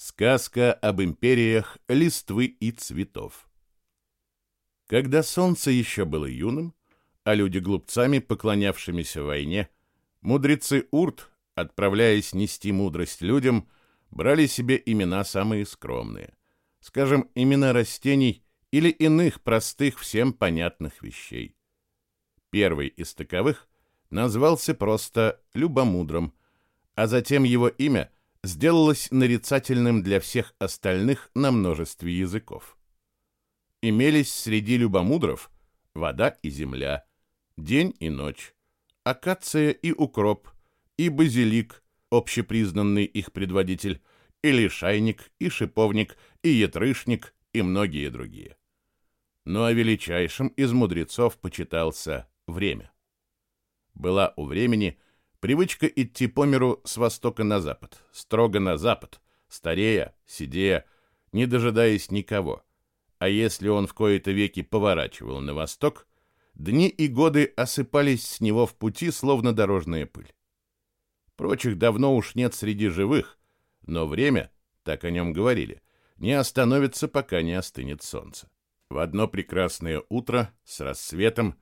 Сказка об империях листвы и цветов. Когда солнце еще было юным, а люди глупцами, поклонявшимися войне, мудрецы Урт, отправляясь нести мудрость людям, брали себе имена самые скромные, скажем, имена растений или иных простых всем понятных вещей. Первый из таковых назвался просто Любомудром, а затем его имя – сделалось нарицательным для всех остальных на множестве языков. Имелись среди любомудров вода и земля, день и ночь, акация и укроп, и базилик, общепризнанный их предводитель, и лишайник, и шиповник, и ятрышник, и многие другие. Ну а величайшим из мудрецов почитался время. Была у времени – Привычка идти по миру с востока на запад, строго на запад, старея, сидея, не дожидаясь никого. А если он в кои-то веки поворачивал на восток, дни и годы осыпались с него в пути, словно дорожная пыль. Прочих давно уж нет среди живых, но время, так о нем говорили, не остановится, пока не остынет солнце. В одно прекрасное утро с рассветом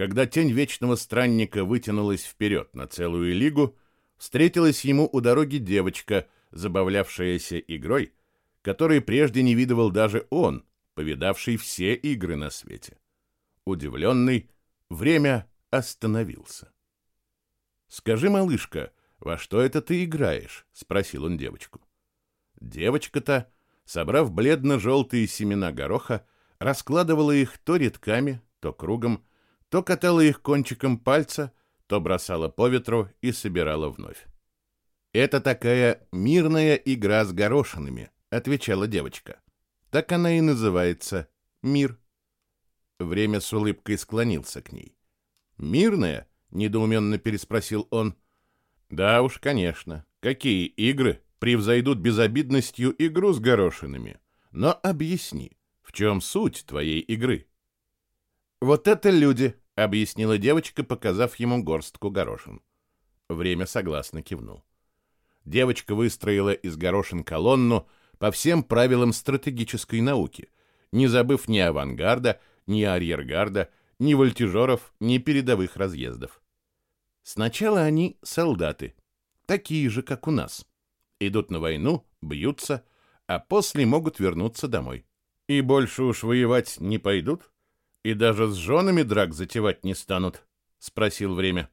когда тень вечного странника вытянулась вперед на целую лигу, встретилась ему у дороги девочка, забавлявшаяся игрой, которой прежде не видывал даже он, повидавший все игры на свете. Удивленный, время остановился. «Скажи, малышка, во что это ты играешь?» — спросил он девочку. Девочка-то, собрав бледно-желтые семена гороха, раскладывала их то редками, то кругом, то катала их кончиком пальца, то бросала по ветру и собирала вновь. «Это такая мирная игра с горошинами», — отвечала девочка. «Так она и называется. Мир». Время с улыбкой склонился к ней. «Мирная?» — недоуменно переспросил он. «Да уж, конечно. Какие игры превзойдут безобидностью игру с горошинами? Но объясни, в чем суть твоей игры?» «Вот это люди», — объяснила девочка, показав ему горстку горошин. Время согласно кивнул. Девочка выстроила из горошин колонну по всем правилам стратегической науки, не забыв ни авангарда, ни арьергарда, ни вольтежеров, ни передовых разъездов. Сначала они солдаты, такие же, как у нас. Идут на войну, бьются, а после могут вернуться домой. И больше уж воевать не пойдут? И даже с женами драк затевать не станут? Спросил время.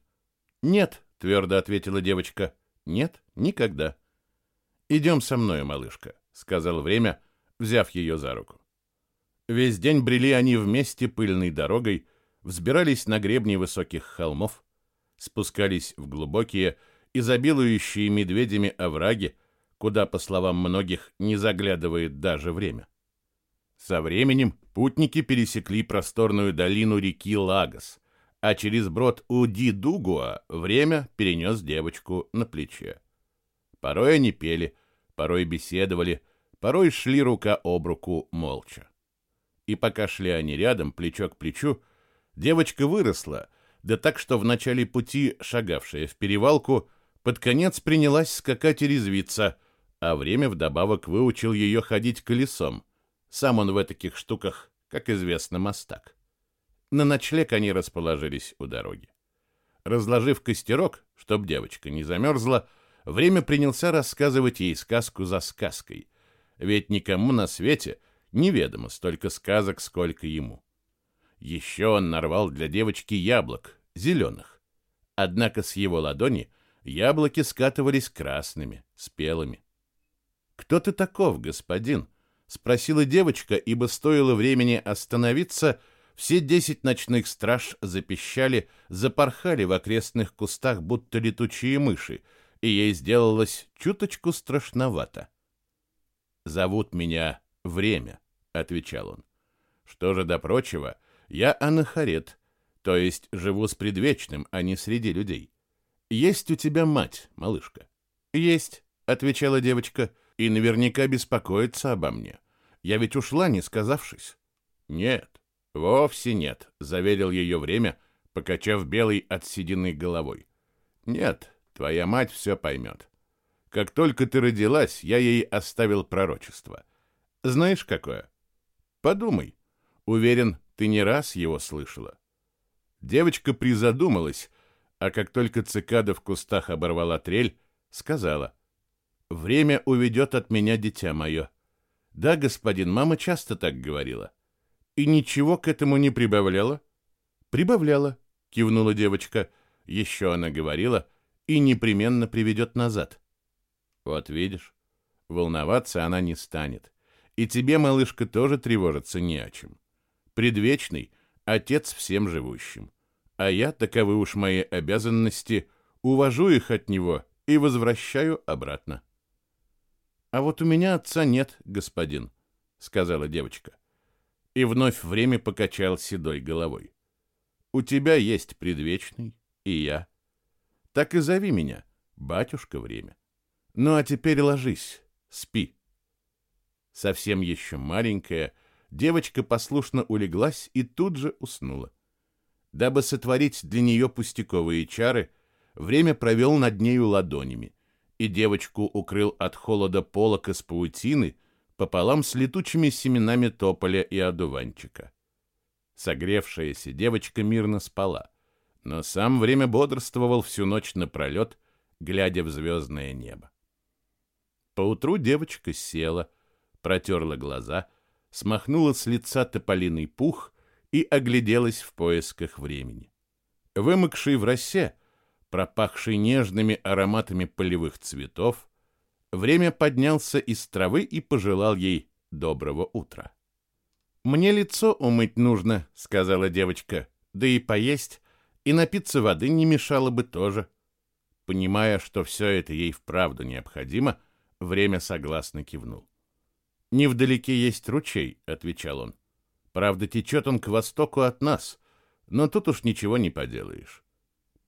Нет, твердо ответила девочка. Нет, никогда. Идем со мной, малышка, сказал время, взяв ее за руку. Весь день брели они вместе пыльной дорогой, взбирались на гребни высоких холмов, спускались в глубокие, изобилующие медведями овраги, куда, по словам многих, не заглядывает даже время. Со временем путники пересекли просторную долину реки Лагос, а через брод у Ди-Дугуа время перенес девочку на плече. Порой они пели, порой беседовали, порой шли рука об руку молча. И пока шли они рядом, плечо к плечу, девочка выросла, да так, что в начале пути, шагавшая в перевалку, под конец принялась скакать и резвиться, а время вдобавок выучил ее ходить колесом, сам он в таких штуках, как известно, мастак. На ночлег они расположились у дороги. Разложив костерок, чтоб девочка не замерзла, время принялся рассказывать ей сказку за сказкой, ведь никому на свете неведомо столько сказок, сколько ему. Еще он нарвал для девочки яблок, зеленых. Однако с его ладони яблоки скатывались красными, спелыми. «Кто ты таков, господин?» Спросила девочка, ибо стоило времени остановиться, все десять ночных страж запищали, запорхали в окрестных кустах, будто летучие мыши, и ей сделалось чуточку страшновато. «Зовут меня Время», — отвечал он. «Что же до прочего, я анахарет, то есть живу с предвечным, а не среди людей. Есть у тебя мать, малышка?» «Есть», — отвечала девочка, — и наверняка беспокоится обо мне. Я ведь ушла, не сказавшись. Нет, вовсе нет, заверил ее время, покачав белой от седины головой. Нет, твоя мать все поймет. Как только ты родилась, я ей оставил пророчество. Знаешь, какое? Подумай. Уверен, ты не раз его слышала. Девочка призадумалась, а как только цикада в кустах оборвала трель, сказала, «Время уведет от меня дитя мое». «Да, господин, мама часто так говорила». «И ничего к этому не прибавляла?» «Прибавляла», — кивнула девочка. Еще она говорила, «и непременно приведет назад». «Вот видишь, волноваться она не станет. И тебе, малышка, тоже тревожиться не о чем. Предвечный — отец всем живущим а я, таковы уж мои обязанности, увожу их от него и возвращаю обратно. А вот у меня отца нет, господин, сказала девочка. И вновь время покачал седой головой. У тебя есть предвечный, и я. Так и зови меня, батюшка время. Ну а теперь ложись, спи. Совсем еще маленькая, девочка послушно улеглась и тут же уснула. Дабы сотворить для нее пустяковые чары, время провел над нею ладонями, и девочку укрыл от холода полок из паутины пополам с летучими семенами тополя и одуванчика. Согревшаяся девочка мирно спала, но сам время бодрствовал всю ночь напролет, глядя в звездное небо. Поутру девочка села, протерла глаза, смахнула с лица тополиный пух — и огляделась в поисках времени. Вымокший в росе, пропахший нежными ароматами полевых цветов, время поднялся из травы и пожелал ей доброго утра. «Мне лицо умыть нужно», — сказала девочка, — «да и поесть, и напиться воды не мешало бы тоже». Понимая, что все это ей вправду необходимо, время согласно кивнул. «Невдалеке есть ручей», — отвечал он. Правда, течет он к востоку от нас, но тут уж ничего не поделаешь.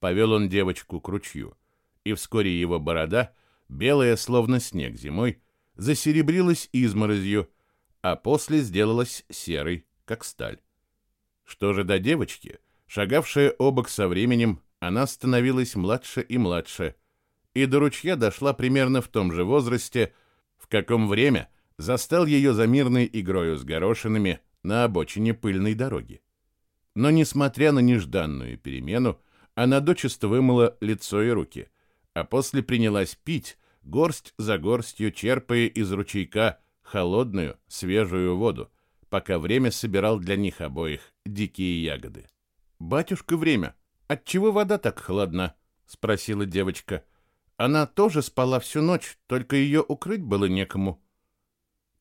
Повел он девочку к ручью, и вскоре его борода, белая, словно снег зимой, засеребрилась изморозью, а после сделалась серой, как сталь. Что же до девочки, шагавшая обок со временем, она становилась младше и младше, и до ручья дошла примерно в том же возрасте, в каком время застал ее за мирной игрою с горошинами на обочине пыльной дороги. Но, несмотря на нежданную перемену, она дочисто вымыла лицо и руки, а после принялась пить, горсть за горстью черпая из ручейка холодную, свежую воду, пока время собирал для них обоих дикие ягоды. «Батюшка, время! Отчего вода так холодна?» — спросила девочка. Она тоже спала всю ночь, только ее укрыть было некому.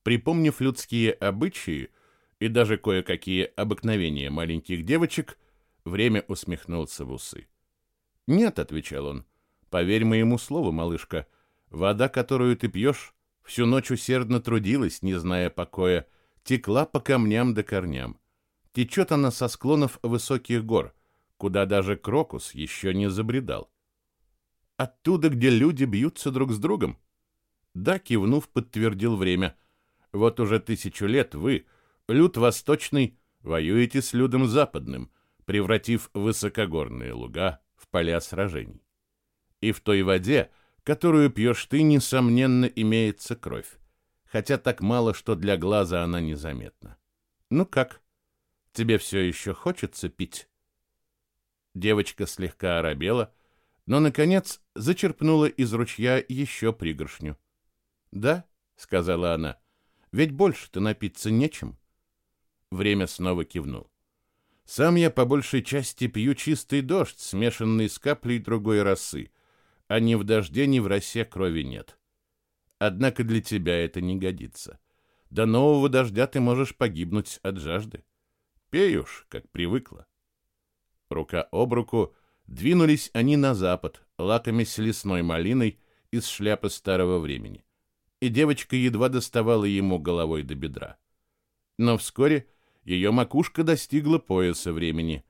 Припомнив людские обычаи, и даже кое-какие обыкновения маленьких девочек, время усмехнулся в усы. «Нет», — отвечал он, — «поверь моему слову, малышка, вода, которую ты пьешь, всю ночь усердно трудилась, не зная покоя, текла по камням да корням. Течет она со склонов высоких гор, куда даже крокус еще не забредал. Оттуда, где люди бьются друг с другом?» Да, кивнув, подтвердил время. «Вот уже тысячу лет вы, — Люд восточный воюете с людом западным, превратив высокогорные луга в поля сражений. И в той воде, которую пьешь ты, несомненно, имеется кровь, хотя так мало, что для глаза она незаметна. Ну как, тебе все еще хочется пить? Девочка слегка оробела, но, наконец, зачерпнула из ручья еще пригоршню. «Да», — сказала она, — «ведь больше-то напиться нечем». Время снова кивнул. Сам я по большей части пью чистый дождь, смешанный с каплей другой росы, а ни в дожде, ни в росе крови нет. Однако для тебя это не годится. До нового дождя ты можешь погибнуть от жажды. Пей уж, как привыкла. Рука об руку двинулись они на запад, лакомясь лесной малиной из шляпы старого времени. И девочка едва доставала ему головой до бедра. Но вскоре ее макушка достигла пояса времени,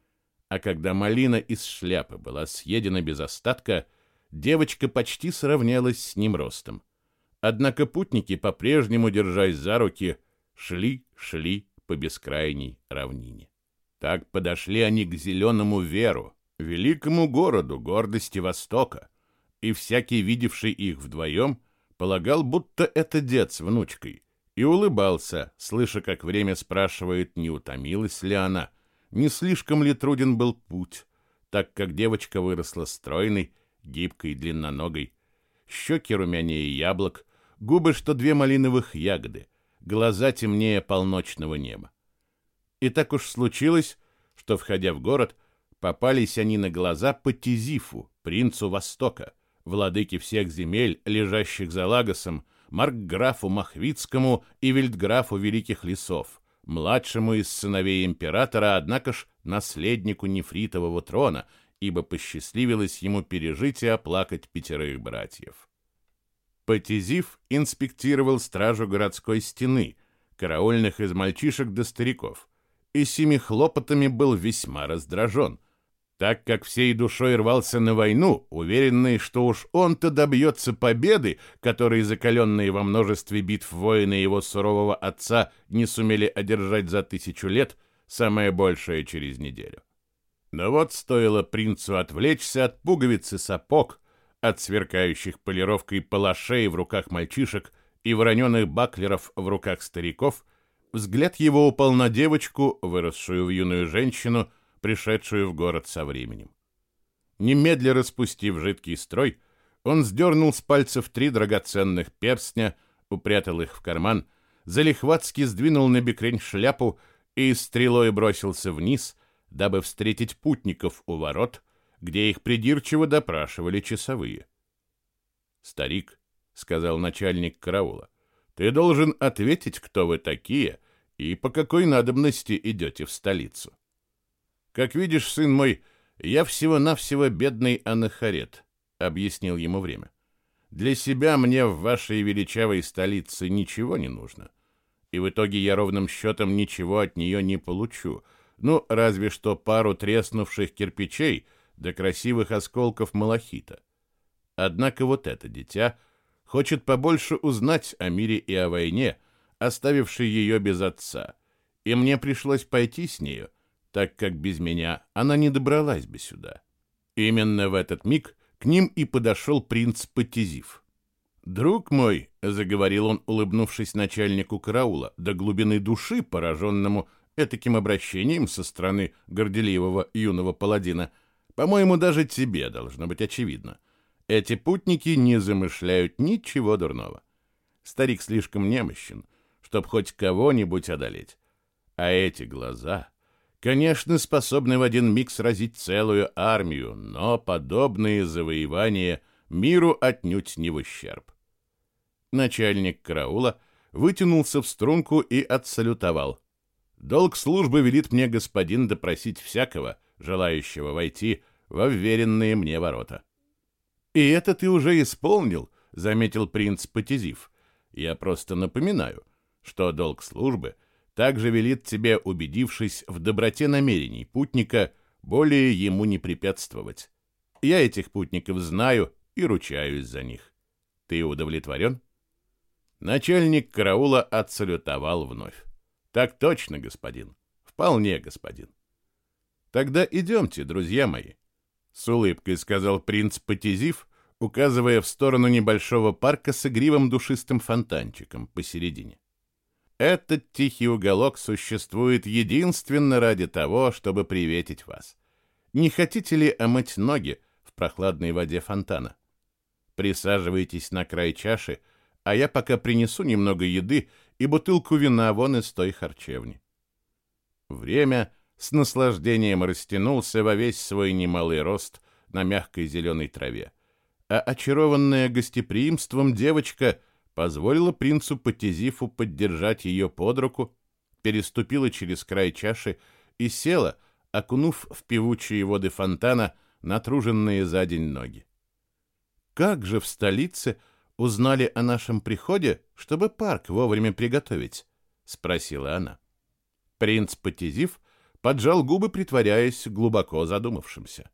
а когда малина из шляпы была съедена без остатка, девочка почти сравнялась с ним ростом. Однако путники, по-прежнему держась за руки, шли, шли по бескрайней равнине. Так подошли они к зеленому Веру, великому городу гордости Востока, и всякий, видевший их вдвоем, полагал, будто это дед с внучкой, и улыбался, слыша, как время спрашивает, не утомилась ли она, не слишком ли труден был путь, так как девочка выросла стройной, гибкой, длинноногой, щеки румянее яблок, губы, что две малиновых ягоды, глаза темнее полночного неба. И так уж случилось, что, входя в город, попались они на глаза по Тизифу, принцу Востока, владыке всех земель, лежащих за Лагосом, маркграфу Махвицкому и вельдграфу Великих Лесов, младшему из сыновей императора, однако ж наследнику нефритового трона, ибо посчастливилось ему пережить и оплакать пятерых братьев. Потизив инспектировал стражу городской стены, караульных из мальчишек до стариков, и сими хлопотами был весьма раздражен, так как всей душой рвался на войну, уверенный, что уж он-то добьется победы, которые закаленные во множестве битв воины его сурового отца не сумели одержать за тысячу лет, самое большее через неделю. Но вот стоило принцу отвлечься от пуговицы сапог, от сверкающих полировкой палашей в руках мальчишек и вороненых баклеров в руках стариков, взгляд его упал на девочку, выросшую в юную женщину, пришедшую в город со временем. Немедля распустив жидкий строй, он сдернул с пальцев три драгоценных перстня, упрятал их в карман, залихватски сдвинул на бекрень шляпу и стрелой бросился вниз, дабы встретить путников у ворот, где их придирчиво допрашивали часовые. «Старик», — сказал начальник караула, — «ты должен ответить, кто вы такие и по какой надобности идете в столицу». «Как видишь, сын мой, я всего-навсего бедный анахарет», — объяснил ему время. «Для себя мне в вашей величавой столице ничего не нужно, и в итоге я ровным счетом ничего от нее не получу, ну, разве что пару треснувших кирпичей до красивых осколков малахита. Однако вот это дитя хочет побольше узнать о мире и о войне, оставившей ее без отца, и мне пришлось пойти с нею, так как без меня она не добралась бы сюда. Именно в этот миг к ним и подошел принц Патизив. «Друг мой», — заговорил он, улыбнувшись начальнику караула, до глубины души, пораженному этаким обращением со стороны горделивого юного паладина, по-моему, даже тебе должно быть очевидно. Эти путники не замышляют ничего дурного. Старик слишком немощен, чтоб хоть кого-нибудь одолеть. А эти глаза, конечно, способны в один миг сразить целую армию, но подобные завоевания миру отнюдь не в ущерб. Начальник караула вытянулся в струнку и отсалютовал. Долг службы велит мне господин допросить всякого, желающего войти во вверенные мне ворота. «И это ты уже исполнил», — заметил принц Патизив. «Я просто напоминаю, что долг службы также велит тебе, убедившись в доброте намерений путника, более ему не препятствовать. Я этих путников знаю и ручаюсь за них. Ты удовлетворен?» Начальник караула отсалютовал вновь. Так точно, господин. Вполне, господин. Тогда идемте, друзья мои. С улыбкой сказал принц Патизив, указывая в сторону небольшого парка с игривым душистым фонтанчиком посередине. Этот тихий уголок существует единственно ради того, чтобы приветить вас. Не хотите ли омыть ноги в прохладной воде фонтана? Присаживайтесь на край чаши, а я пока принесу немного еды и бутылку вина вон из той харчевни. Время с наслаждением растянулся во весь свой немалый рост на мягкой зеленой траве, а очарованная гостеприимством девочка позволила принцу Патизифу поддержать ее под руку, переступила через край чаши и села, окунув в певучие воды фонтана натруженные за день ноги. Как же в столице узнали о нашем приходе, чтобы парк вовремя приготовить?» — спросила она. Принц Патизив поджал губы, притворяясь глубоко задумавшимся.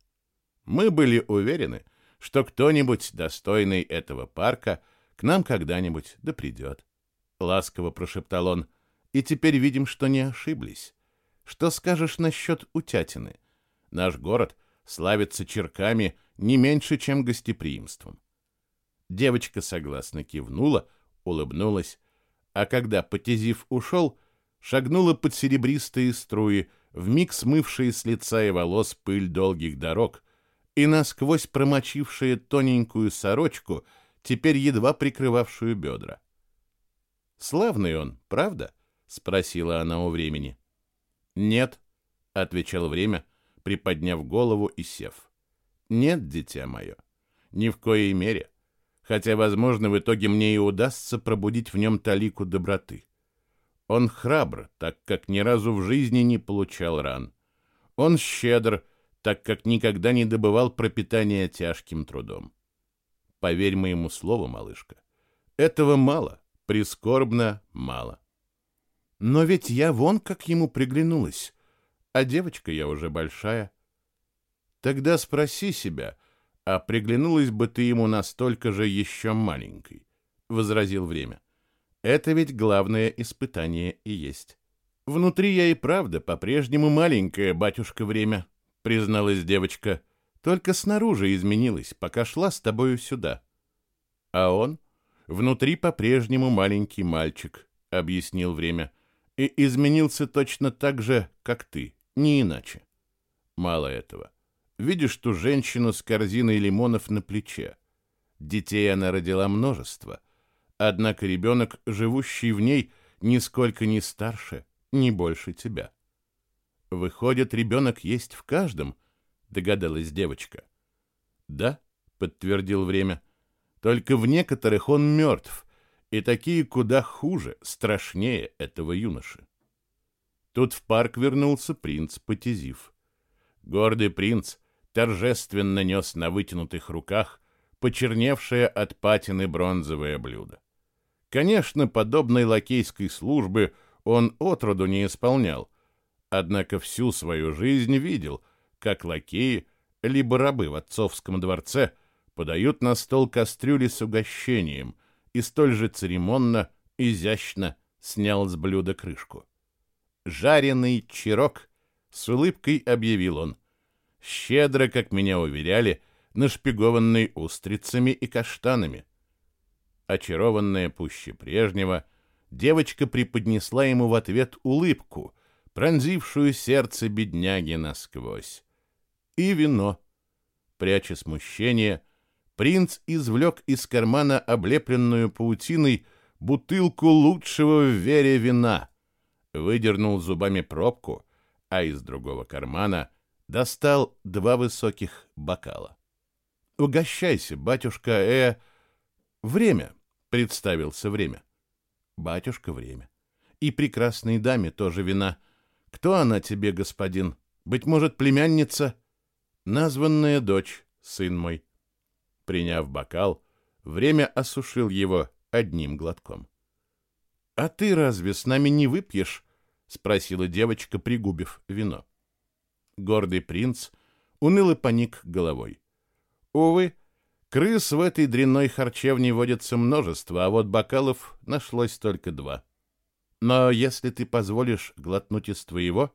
«Мы были уверены, что кто-нибудь, достойный этого парка, к нам когда-нибудь да придет», — ласково прошептал он. «И теперь видим, что не ошиблись. Что скажешь насчет утятины? Наш город славится черками не меньше, чем гостеприимством. Девочка согласно кивнула, улыбнулась, а когда Потезив ушел, шагнула под серебристые струи, вмиг смывшие с лица и волос пыль долгих дорог, и насквозь промочившие тоненькую сорочку, теперь едва прикрывавшую бедра. «Славный он, правда?» — спросила она у времени. «Нет», — отвечал время, приподняв голову и сев. «Нет, дитя мое, ни в коей мере, хотя, возможно, в итоге мне и удастся пробудить в нем талику доброты. Он храбр, так как ни разу в жизни не получал ран. Он щедр, так как никогда не добывал пропитания тяжким трудом. Поверь моему слову, малышка, этого мало, прискорбно мало. Но ведь я вон как ему приглянулась, а девочка я уже большая. Тогда спроси себя, а приглянулась бы ты ему настолько же еще маленькой, — возразил время. Это ведь главное испытание и есть. Внутри я и правда по-прежнему маленькая, батюшка, время, призналась девочка. Только снаружи изменилась, пока шла с тобою сюда. А он внутри по-прежнему маленький мальчик, объяснил время, и изменился точно так же, как ты, не иначе. Мало этого. Видишь ту женщину с корзиной лимонов на плече. Детей она родила множество — Однако ребенок, живущий в ней, нисколько не старше, не больше тебя. Выходит, ребенок есть в каждом, догадалась девочка. Да, подтвердил время. Только в некоторых он мертв, и такие куда хуже, страшнее этого юноши. Тут в парк вернулся принц Потизив. Гордый принц торжественно нес на вытянутых руках почерневшее от патины бронзовое блюдо. Конечно, подобной лакейской службы он отроду не исполнял, однако всю свою жизнь видел, как лакеи, либо рабы в отцовском дворце подают на стол кастрюли с угощением и столь же церемонно, изящно снял с блюда крышку. «Жареный чирок», — с улыбкой объявил он, щедро, как меня уверяли, нашпигованный устрицами и каштанами — Очарованная пуще прежнего, девочка преподнесла ему в ответ улыбку, пронзившую сердце бедняги насквозь. И вино. Пряча смущение, принц извлек из кармана облепленную паутиной бутылку лучшего в вере вина, выдернул зубами пробку, а из другого кармана достал два высоких бокала. «Угощайся, батюшка, э...» «Время», — представился время. «Батюшка, время. И прекрасной даме тоже вина. Кто она тебе, господин? Быть может, племянница?» «Названная дочь, сын мой». Приняв бокал, время осушил его одним глотком. «А ты разве с нами не выпьешь?» — спросила девочка, пригубив вино. Гордый принц уныло поник головой. «Увы, — Крыс в этой дрянной харчевне водится множество, а вот бокалов нашлось только два. Но если ты позволишь глотнуть из твоего...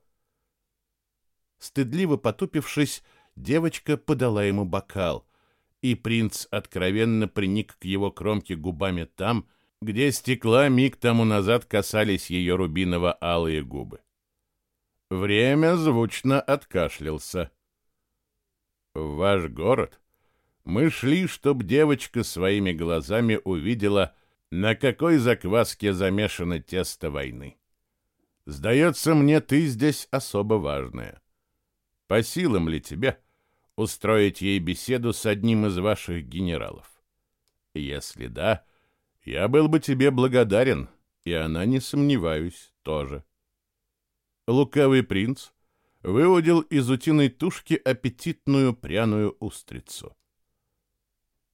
Стыдливо потупившись, девочка подала ему бокал, и принц откровенно приник к его кромке губами там, где стекла миг тому назад касались ее рубиново-алые губы. Время звучно откашлялся. «В ваш город?» Мы шли, чтоб девочка своими глазами увидела, на какой закваске замешано тесто войны. Сдается мне, ты здесь особо важная. По силам ли тебе устроить ей беседу с одним из ваших генералов? Если да, я был бы тебе благодарен, и она, не сомневаюсь, тоже. Лукавый принц выудил из утиной тушки аппетитную пряную устрицу.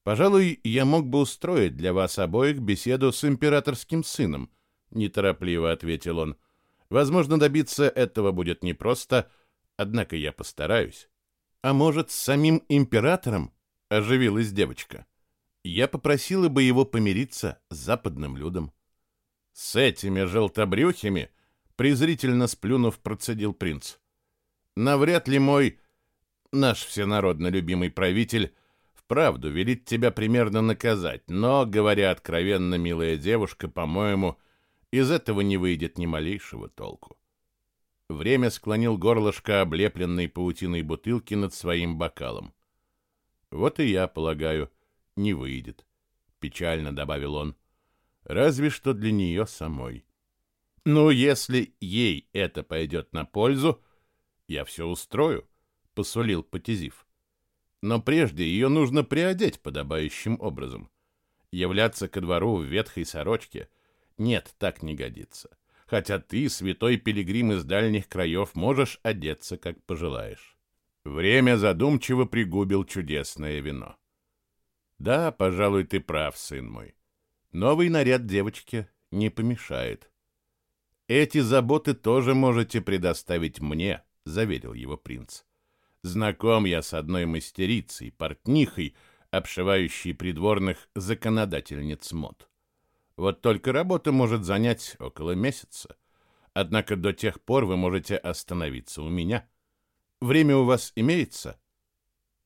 Пожалуй, я мог бы устроить для вас обоих беседу с императорским сыном, неторопливо ответил он. Возможно, добиться этого будет непросто, однако я постараюсь. А может, с самим императором? оживилась девочка. Я попросила бы его помириться с западным людом. С этими желтобрюхими, презрительно сплюнув, процедил принц. Навряд ли мой наш всенародно любимый правитель, вправду велит тебя примерно наказать, но, говоря откровенно, милая девушка, по-моему, из этого не выйдет ни малейшего толку. Время склонил горлышко облепленной паутиной бутылки над своим бокалом. Вот и я полагаю, не выйдет, печально добавил он. Разве что для нее самой. Ну, если ей это пойдет на пользу, я все устрою, посулил Потизив. Но прежде ее нужно приодеть подобающим образом. Являться ко двору в ветхой сорочке нет, так не годится. Хотя ты, святой пилигрим из дальних краев, можешь одеться, как пожелаешь. Время задумчиво пригубил чудесное вино. Да, пожалуй, ты прав, сын мой. Новый наряд девочке не помешает. Эти заботы тоже можете предоставить мне, заверил его принц. Знаком я с одной мастерицей, портнихой, обшивающей придворных законодательниц мод. Вот только работа может занять около месяца. Однако до тех пор вы можете остановиться у меня. Время у вас имеется?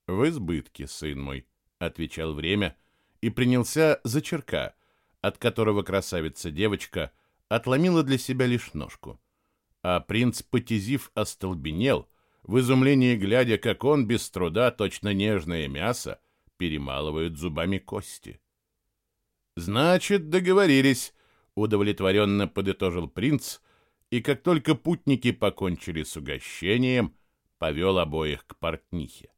В избытке, сын мой, отвечал время и принялся за черка, от которого красавица-девочка — отломила для себя лишь ножку. А принц Потизив остолбенел, в изумлении глядя, как он без труда, точно нежное мясо, перемалывает зубами кости. «Значит, договорились», — удовлетворенно подытожил принц, и как только путники покончили с угощением, повел обоих к портнихе.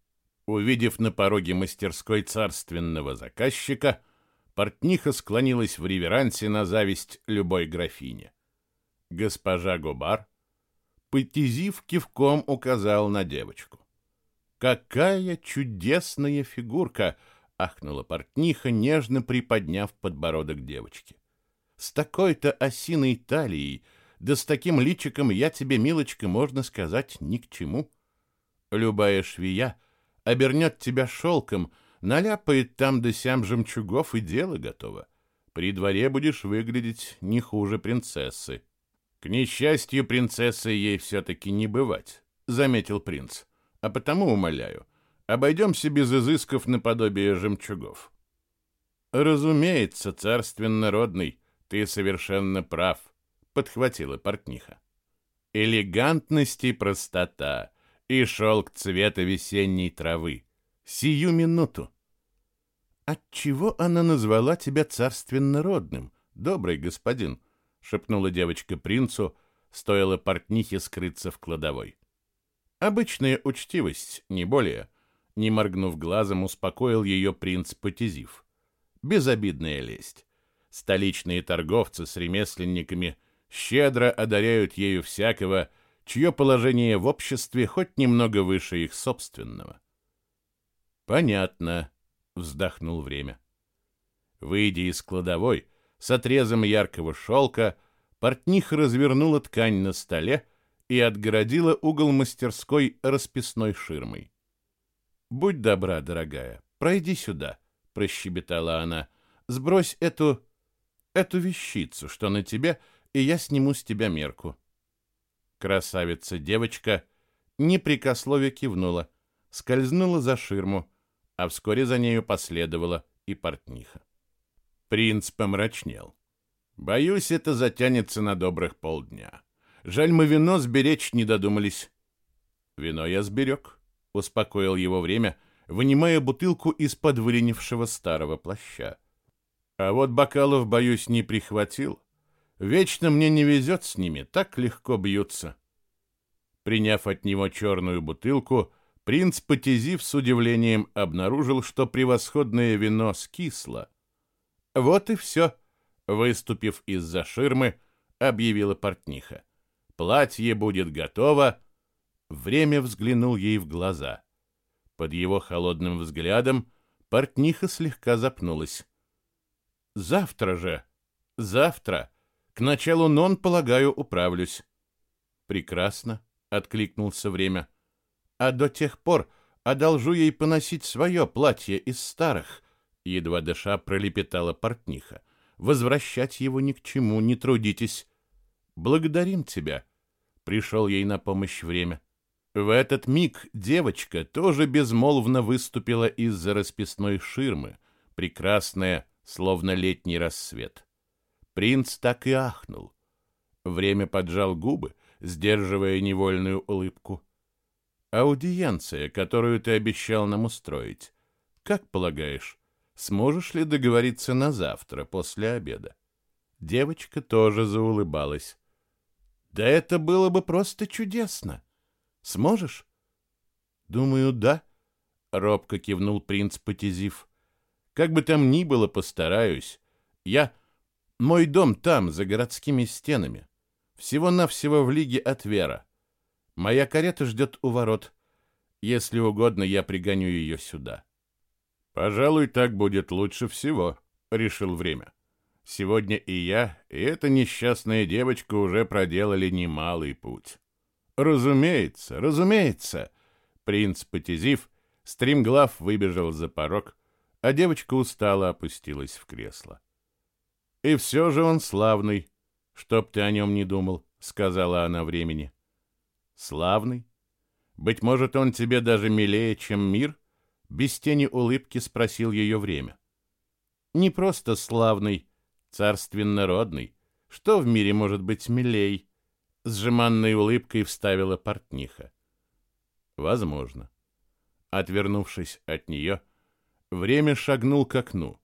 Увидев на пороге мастерской царственного заказчика, — Портниха склонилась в реверансе на зависть любой графине. Госпожа Губар, потязив кивком, указал на девочку. «Какая чудесная фигурка!» — ахнула портниха, нежно приподняв подбородок девочки. «С такой-то осиной талией, да с таким личиком я тебе, милочка, можно сказать, ни к чему. Любая швея обернет тебя шелком — Наляпает там да сям жемчугов, и дело готово. При дворе будешь выглядеть не хуже принцессы. К несчастью, принцессы ей все-таки не бывать, заметил принц. А потому, умоляю, обойдемся без изысков наподобие жемчугов. Разумеется, царственно родный, ты совершенно прав, подхватила портниха. Элегантность и простота, и шелк цвета весенней травы. Сию минуту. «Отчего она назвала тебя царственно-родным, добрый господин?» — шепнула девочка принцу, стоило портнихе скрыться в кладовой. «Обычная учтивость, не более», — не моргнув глазом, успокоил ее принц Потизив. «Безобидная лесть. Столичные торговцы с ремесленниками щедро одаряют ею всякого, чье положение в обществе хоть немного выше их собственного». «Понятно», вздохнул время. Выйдя из кладовой, с отрезом яркого шелка, портниха развернула ткань на столе и отгородила угол мастерской расписной ширмой. «Будь добра, дорогая, пройди сюда», — прощебетала она. «Сбрось эту... эту вещицу, что на тебе, и я сниму с тебя мерку». Красавица-девочка непрекословие кивнула, скользнула за ширму, а вскоре за нею последовала и портниха. Принц помрачнел. «Боюсь, это затянется на добрых полдня. Жаль, мы вино сберечь не додумались». «Вино я сберег», — успокоил его время, вынимая бутылку из-под выленившего старого плаща. «А вот бокалов, боюсь, не прихватил. Вечно мне не везет с ними, так легко бьются». Приняв от него черную бутылку, — принц Потизив с удивлением обнаружил, что превосходное вино скисло. «Вот и все», — выступив из-за ширмы, объявила портниха. «Платье будет готово». Время взглянул ей в глаза. Под его холодным взглядом портниха слегка запнулась. «Завтра же! Завтра! К началу нон, полагаю, управлюсь». «Прекрасно», — откликнулся время а до тех пор одолжу ей поносить свое платье из старых, едва дыша пролепетала портниха. Возвращать его ни к чему, не трудитесь. Благодарим тебя. Пришел ей на помощь время. В этот миг девочка тоже безмолвно выступила из-за расписной ширмы, прекрасная, словно летний рассвет. Принц так и ахнул. Время поджал губы, сдерживая невольную улыбку. Аудиенция, которую ты обещал нам устроить. Как полагаешь, сможешь ли договориться на завтра после обеда? Девочка тоже заулыбалась. Да это было бы просто чудесно. Сможешь? Думаю, да, робко кивнул принц Потизив. Как бы там ни было, постараюсь. Я мой дом там, за городскими стенами. Всего-навсего в лиге от Вера. Моя карета ждет у ворот. Если угодно, я пригоню ее сюда. Пожалуй, так будет лучше всего, решил время. Сегодня и я, и эта несчастная девочка уже проделали немалый путь. Разумеется, разумеется. Принц Потизив, стремглав выбежал за порог, а девочка устало опустилась в кресло. И все же он славный, чтоб ты о нем не думал, сказала она времени. Славный? Быть может, он тебе даже милее, чем мир? Без тени улыбки спросил ее время. Не просто славный, царственно-родный. Что в мире может быть милей? С жеманной улыбкой вставила портниха. Возможно. Отвернувшись от нее, время шагнул к окну.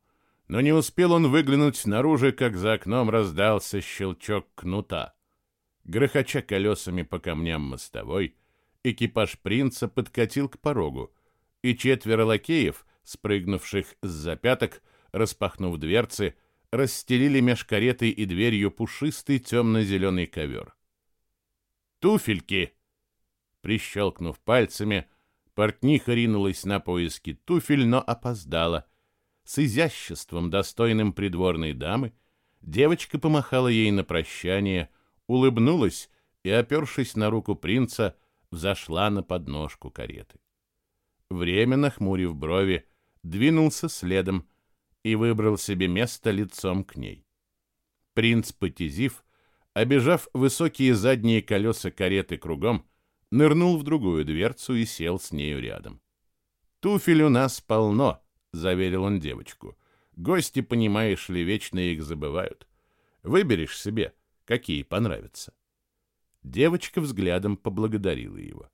Но не успел он выглянуть снаружи, как за окном раздался щелчок кнута. Грохоча колесами по камням мостовой, экипаж принца подкатил к порогу, и четверо лакеев, спрыгнувших с запяток, распахнув дверцы, расстелили меж каретой и дверью пушистый темно-зеленый ковер. «Туфельки!» Прищелкнув пальцами, портниха ринулась на поиски туфель, но опоздала. С изяществом, достойным придворной дамы, девочка помахала ей на прощание, улыбнулась и, опершись на руку принца, взошла на подножку кареты. Время, нахмурив брови, двинулся следом и выбрал себе место лицом к ней. Принц Потизив, обежав высокие задние колеса кареты кругом, нырнул в другую дверцу и сел с нею рядом. «Туфель у нас полно», — заверил он девочку. «Гости, понимаешь ли, вечно их забывают. Выберешь себе, какие понравятся». Девочка взглядом поблагодарила его.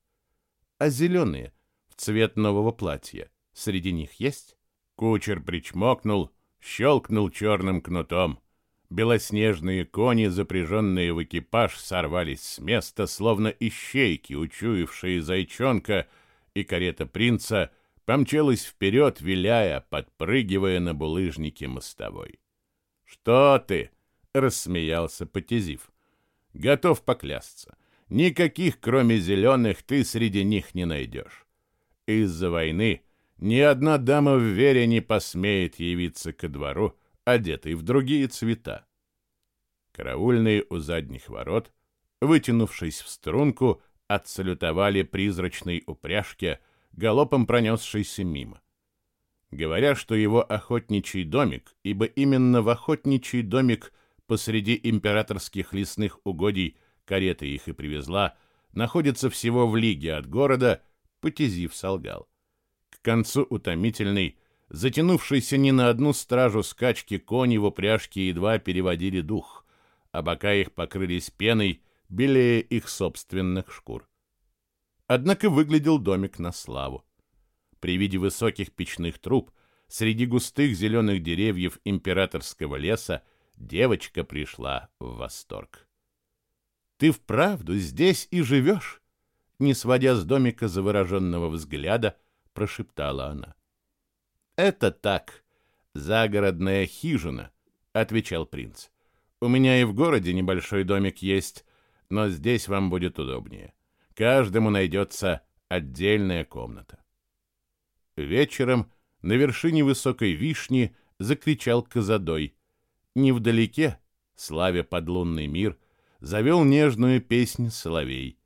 «А зеленые, цвет нового платья. Среди них есть? Кучер причмокнул, щелкнул черным кнутом. Белоснежные кони, запряженные в экипаж, сорвались с места, словно ищейки, учуявшие зайчонка, и карета принца помчалась вперед, виляя, подпрыгивая на булыжнике мостовой. «Что ты?» — рассмеялся Потизив. «Готов поклясться. Никаких, кроме зеленых, ты среди них не найдешь. Из-за войны ни одна дама в вере не посмеет явиться ко двору, одетой в другие цвета. Караульные у задних ворот, вытянувшись в струнку, отсалютовали призрачной упряжке, галопом пронесшейся мимо. Говоря, что его охотничий домик, ибо именно в охотничий домик посреди императорских лесных угодий карета их и привезла, находится всего в лиге от города — Потизив солгал. К концу утомительной, затянувшейся не на одну стражу скачки кони в упряжке едва переводили дух, а бока их покрылись пеной, белее их собственных шкур. Однако выглядел домик на славу. При виде высоких печных труб среди густых зеленых деревьев императорского леса девочка пришла в восторг. «Ты вправду здесь и живешь?» не сводя с домика завороженного взгляда, прошептала она. «Это так, загородная хижина», — отвечал принц. «У меня и в городе небольшой домик есть, но здесь вам будет удобнее. Каждому найдется отдельная комната». Вечером на вершине высокой вишни закричал Казадой. Невдалеке, славя подлунный мир, завел нежную песнь соловей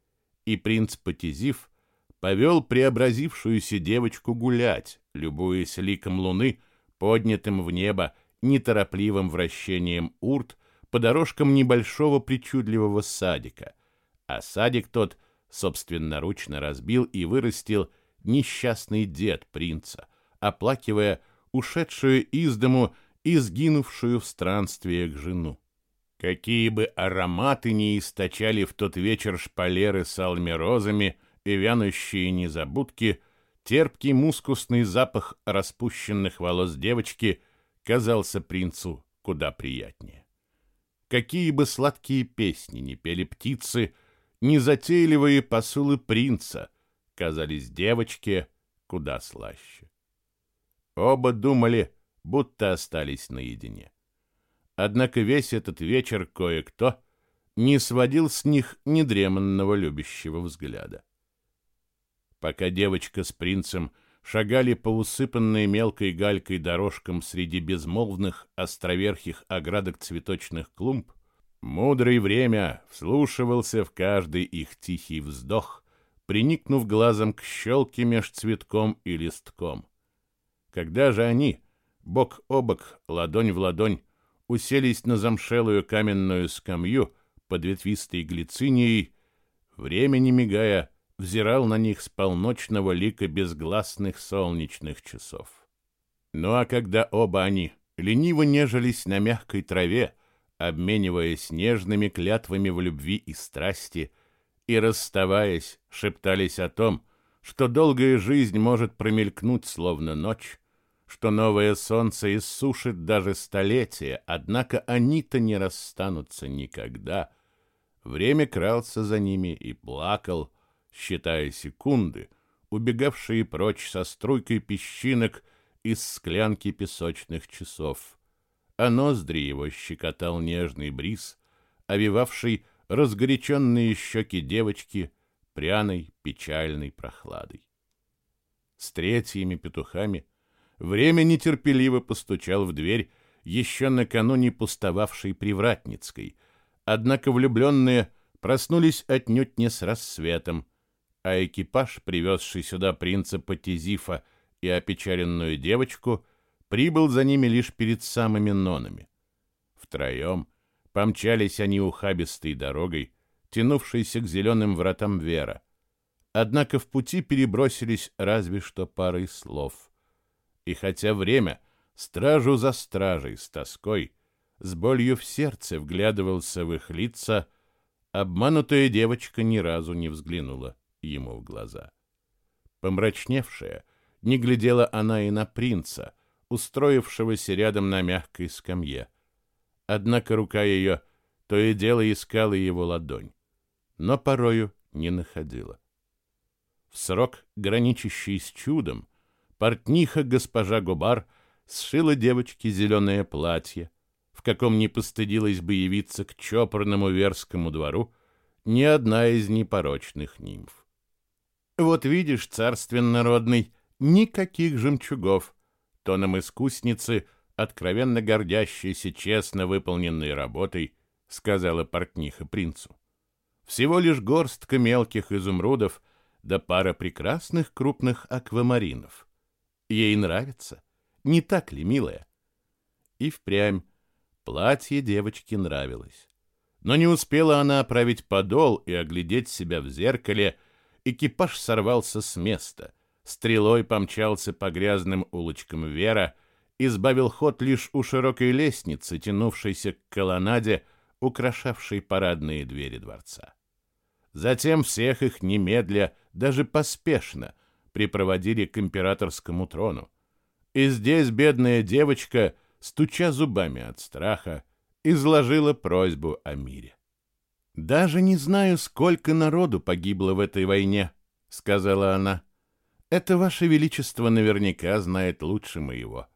и принц Потизив повел преобразившуюся девочку гулять, любуясь ликом луны, поднятым в небо неторопливым вращением урт по дорожкам небольшого причудливого садика, а садик тот собственноручно разбил и вырастил несчастный дед принца, оплакивая ушедшую из дому и сгинувшую в странствиях жену. Какие бы ароматы ни источали в тот вечер шпалеры с алыми розами и вянущие незабудки, терпкий мускусный запах распущенных волос девочки казался принцу куда приятнее. Какие бы сладкие песни ни пели птицы, незатейливые посулы принца казались девочке куда слаще. Оба думали, будто остались наедине. Однако весь этот вечер кое-кто не сводил с них недреманного любящего взгляда. Пока девочка с принцем шагали по усыпанной мелкой галькой дорожкам среди безмолвных островерхих оградок цветочных клумб, мудрый время вслушивался в каждый их тихий вздох, приникнув глазом к щелке меж цветком и листком. Когда же они, бок о бок, ладонь в ладонь, уселись на замшелую каменную скамью под ветвистой глицинией, время, не мигая, взирал на них с полночного лика безгласных солнечных часов. Ну а когда оба они лениво нежились на мягкой траве, обмениваясь нежными клятвами в любви и страсти, и, расставаясь, шептались о том, что долгая жизнь может промелькнуть словно ночь, что новое солнце иссушит даже столетия, однако они-то не расстанутся никогда. Время крался за ними и плакал, считая секунды, убегавшие прочь со струйкой песчинок из склянки песочных часов. А ноздри его щекотал нежный бриз, овивавший разгоряченные щеки девочки пряной печальной прохладой. С третьими петухами время нетерпеливо постучал в дверь еще накануне пустовавшей Привратницкой, однако влюбленные проснулись отнюдь не с рассветом, а экипаж, привезший сюда принца Патизифа и опечаленную девочку, прибыл за ними лишь перед самыми нонами. Втроем — Помчались они ухабистой дорогой, тянувшейся к зеленым вратам Вера. Однако в пути перебросились разве что парой слов. И хотя время стражу за стражей с тоской, с болью в сердце вглядывался в их лица, обманутая девочка ни разу не взглянула ему в глаза. Помрачневшая, не глядела она и на принца, устроившегося рядом на мягкой скамье — Однако рука ее то и дело искала его ладонь, но порою не находила. В срок, граничащий с чудом, портниха госпожа Губар сшила девочке зеленое платье, в каком не постыдилась бы явиться к чопорному верскому двору ни одна из непорочных нимф. Вот видишь, царственно родный, никаких жемчугов. Тоном искусницы — откровенно гордящаяся честно выполненной работой, сказала портниха принцу. Всего лишь горстка мелких изумрудов да пара прекрасных крупных аквамаринов. Ей нравится, не так ли, милая? И впрямь платье девочки нравилось. Но не успела она оправить подол и оглядеть себя в зеркале, экипаж сорвался с места, стрелой помчался по грязным улочкам Вера, избавил ход лишь у широкой лестницы, тянувшейся к колоннаде, украшавшей парадные двери дворца. Затем всех их немедля, даже поспешно, припроводили к императорскому трону. И здесь бедная девочка, стуча зубами от страха, изложила просьбу о мире. «Даже не знаю, сколько народу погибло в этой войне», — сказала она. «Это, Ваше Величество, наверняка знает лучше моего.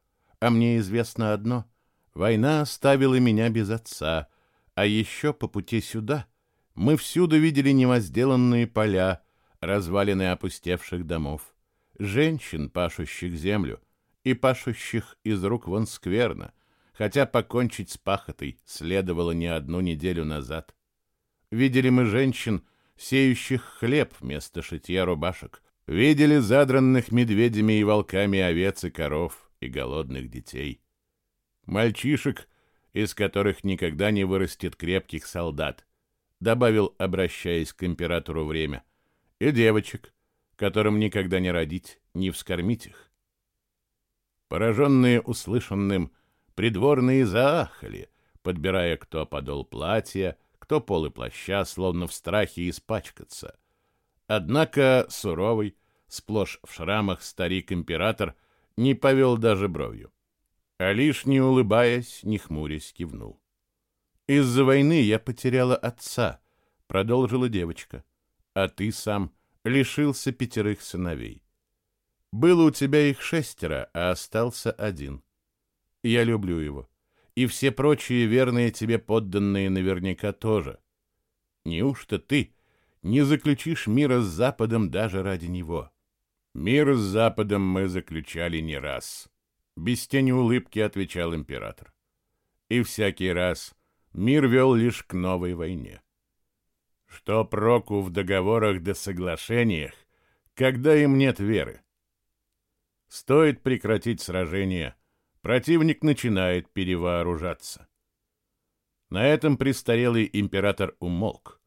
А мне известно одно — война оставила меня без отца, а еще по пути сюда мы всюду видели невозделанные поля, развалины опустевших домов, женщин, пашущих землю, и пашущих из рук вон скверно, хотя покончить с пахотой следовало не одну неделю назад. Видели мы женщин, сеющих хлеб вместо шитья рубашек, видели задранных медведями и волками овец и коров, и голодных детей. Мальчишек, из которых никогда не вырастет крепких солдат, добавил, обращаясь к императору время, и девочек, которым никогда не родить, не вскормить их. Пораженные услышанным, придворные заахали, подбирая кто подол платья, кто полы плаща, словно в страхе испачкаться. Однако суровый, сплошь в шрамах старик-император не повел даже бровью, а лишь не улыбаясь, не хмурясь, кивнул. «Из-за войны я потеряла отца», — продолжила девочка, «а ты сам лишился пятерых сыновей. Было у тебя их шестеро, а остался один. Я люблю его. И все прочие верные тебе подданные наверняка тоже. Неужто ты не заключишь мира с Западом даже ради него? Мир с Западом мы заключали не раз. Без тени улыбки отвечал император. И всякий раз мир вел лишь к новой войне. Что проку в договорах да соглашениях, когда им нет веры? Стоит прекратить сражение, противник начинает перевооружаться. На этом престарелый император умолк,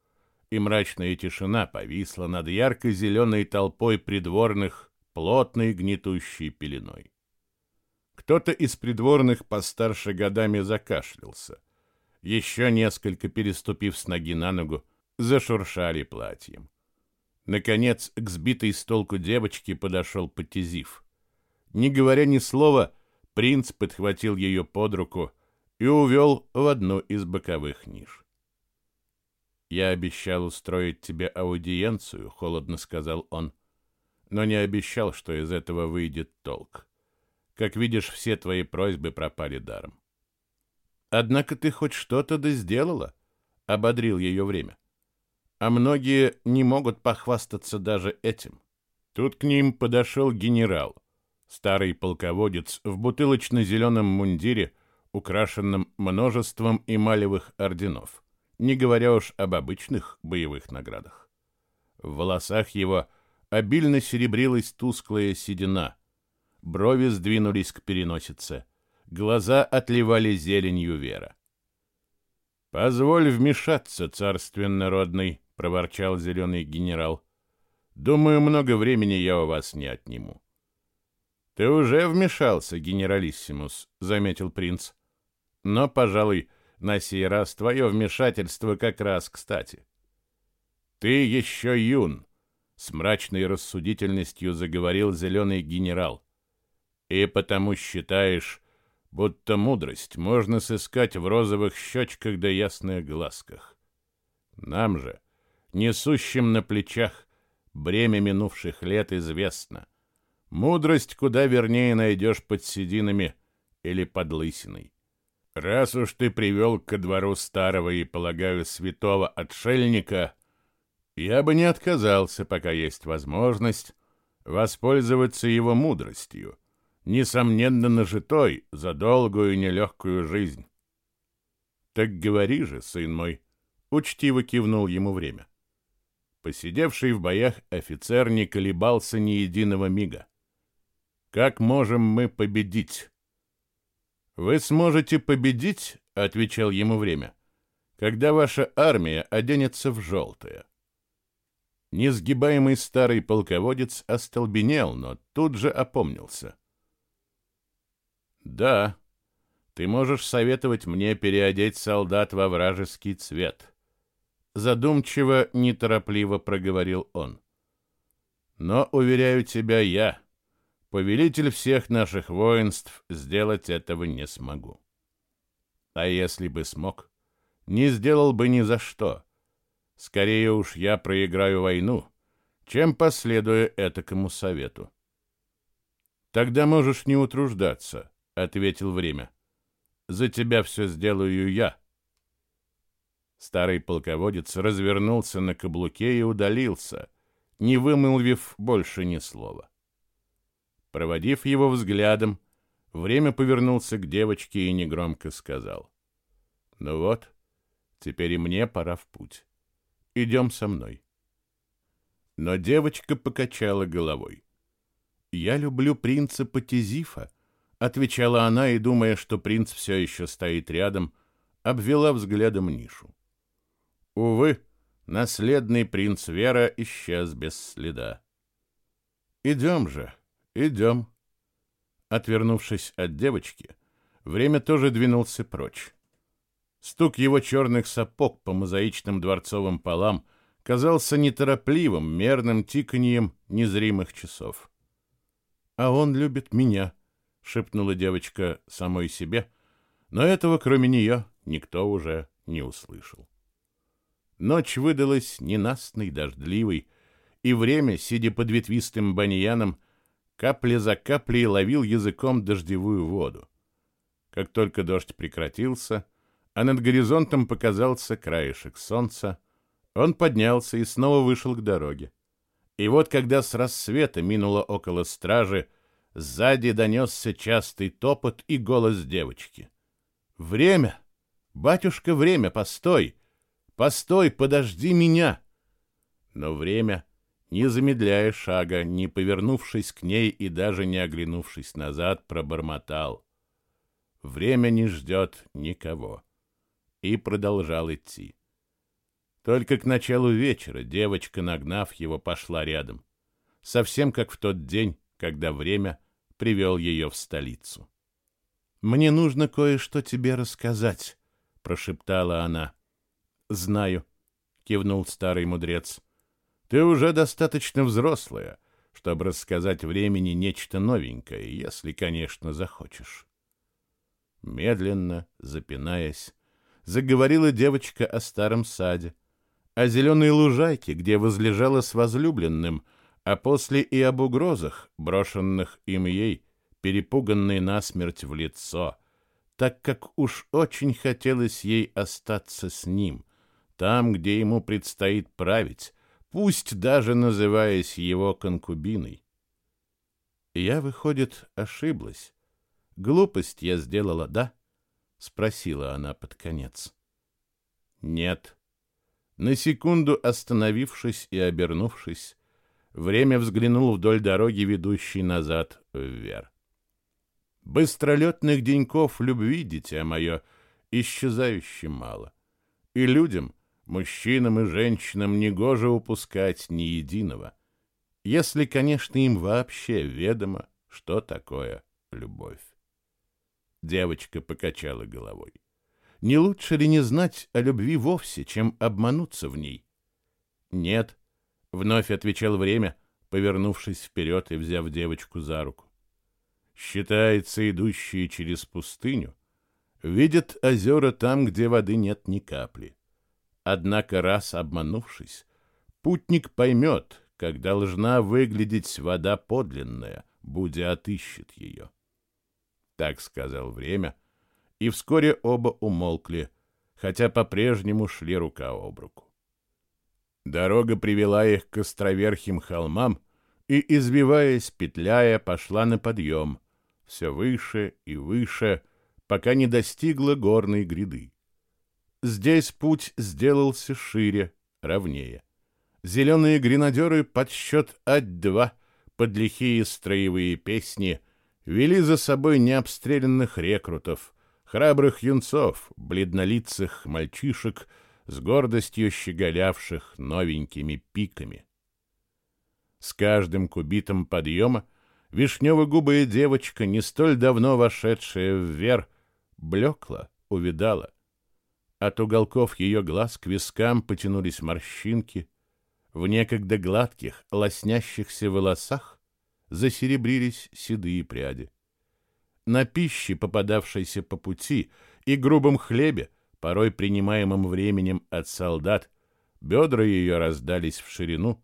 и мрачная тишина повисла над ярко-зеленой толпой придворных, плотной гнетущей пеленой. Кто-то из придворных постарше годами закашлялся. Еще несколько, переступив с ноги на ногу, зашуршали платьем. Наконец, к сбитой с толку девочке подошел Патизив — не говоря ни слова, принц подхватил ее под руку и увел в одну из боковых ниш. «Я обещал устроить тебе аудиенцию», — холодно сказал он, «но не обещал, что из этого выйдет толк. Как видишь, все твои просьбы пропали даром». «Однако ты хоть что-то да сделала», — ободрил ее время. «А многие не могут похвастаться даже этим». Тут к ним подошел генерал — Старый полководец в бутылочно-зеленом мундире, украшенном множеством эмалевых орденов, не говоря уж об обычных боевых наградах. В волосах его обильно серебрилась тусклая седина, брови сдвинулись к переносице, глаза отливали зеленью вера. «Позволь вмешаться, царственно родный», — проворчал зеленый генерал. «Думаю, много времени я у вас не отниму. «Ты уже вмешался, генералиссимус», — заметил принц. «Но, пожалуй, на сей раз твое вмешательство как раз кстати». «Ты еще юн», — с мрачной рассудительностью заговорил зеленый генерал. «И потому считаешь, будто мудрость можно сыскать в розовых щечках да ясных глазках. Нам же, несущим на плечах, бремя минувших лет известно — Мудрость куда вернее найдешь под сединами или под лысиной. Раз уж ты привел ко двору старого и, полагаю, святого отшельника, я бы не отказался, пока есть возможность, воспользоваться его мудростью, несомненно нажитой за долгую и нелегкую жизнь. Так говори же, сын мой, учтиво кивнул ему время. Посидевший в боях офицер не колебался ни единого мига. Как можем мы победить? Вы сможете победить, отвечал ему время, когда ваша армия оденется в желтое. Несгибаемый старый полководец остолбенел, но тут же опомнился. Да, ты можешь советовать мне переодеть солдат во вражеский цвет. Задумчиво, неторопливо проговорил он. Но, уверяю тебя, я повелитель всех наших воинств, сделать этого не смогу. А если бы смог, не сделал бы ни за что. Скорее уж я проиграю войну, чем последуя этакому совету. Тогда можешь не утруждаться, — ответил время. За тебя все сделаю я. Старый полководец развернулся на каблуке и удалился, не вымолвив больше ни слова. Проводив его взглядом, время повернулся к девочке и негромко сказал. «Ну вот, теперь и мне пора в путь. Идем со мной». Но девочка покачала головой. «Я люблю принца Патизифа», — отвечала она и, думая, что принц все еще стоит рядом, обвела взглядом нишу. Увы, наследный принц Вера исчез без следа. «Идем же, идем». Отвернувшись от девочки, время тоже двинулся прочь. Стук его черных сапог по мозаичным дворцовым полам казался неторопливым, мерным тиканьем незримых часов. «А он любит меня», — шепнула девочка самой себе, но этого, кроме нее, никто уже не услышал. Ночь выдалась ненастной, дождливой, и время, сидя под ветвистым баньяном, капля за каплей ловил языком дождевую воду. Как только дождь прекратился, а над горизонтом показался краешек солнца, он поднялся и снова вышел к дороге. И вот, когда с рассвета минуло около стражи, сзади донесся частый топот и голос девочки. «Время! Батюшка, время, постой! Постой, подожди меня!» Но время, не замедляя шага, не повернувшись к ней и даже не оглянувшись назад, пробормотал. Время не ждет никого. И продолжал идти. Только к началу вечера девочка, нагнав его, пошла рядом. Совсем как в тот день, когда время привел ее в столицу. «Мне нужно кое-что тебе рассказать», — прошептала она. «Знаю», — кивнул старый мудрец. «Ты уже достаточно взрослая, чтобы рассказать времени нечто новенькое, если, конечно, захочешь». Медленно, запинаясь, заговорила девочка о старом саде, о зеленой лужайке, где возлежала с возлюбленным, а после и об угрозах, брошенных им ей, перепуганной насмерть в лицо, так как уж очень хотелось ей остаться с ним, там, где ему предстоит править, пусть даже называясь его конкубиной. Я, выходит, ошиблась. Глупость я сделала, да? — спросила она под конец. Нет, на секунду остановившись и обернувшись, время взглянул вдоль дороги, ведущей назад вверх. Быстролетных деньков любви, дитя мое, исчезающе мало. И людям, мужчинам и женщинам, негоже упускать ни единого, если, конечно, им вообще ведомо, что такое любовь. Девочка покачала головой. — не лучше ли не знать о любви вовсе, чем обмануться в ней? Нет, вновь отвечал время, повернувшись вперед и взяв девочку за руку. Считается, идущие через пустыню видят озера там, где воды нет ни капли. Однако раз обманувшись, путник поймет, как должна выглядеть вода подлинная, будя отыщет ее. Так сказал время — и вскоре оба умолкли, хотя по-прежнему шли рука об руку. Дорога привела их к островерхим холмам и, избиваясь, петляя, пошла на подъем, все выше и выше, пока не достигла горной гряды. Здесь путь сделался шире, ровнее. Зеленые гренадеры под счет ать-два под лихие строевые песни вели за собой необстрелянных рекрутов, храбрых юнцов, бледнолицых мальчишек, с гордостью щеголявших новенькими пиками. С каждым кубитом подъема вишнево-губая девочка, не столь давно вошедшая вверх, блекла, увидала. От уголков ее глаз к вискам потянулись морщинки, в некогда гладких, лоснящихся волосах засеребрились седые пряди. На пище, попадавшейся по пути, и грубом хлебе, порой принимаемом временем от солдат, бедра ее раздались в ширину,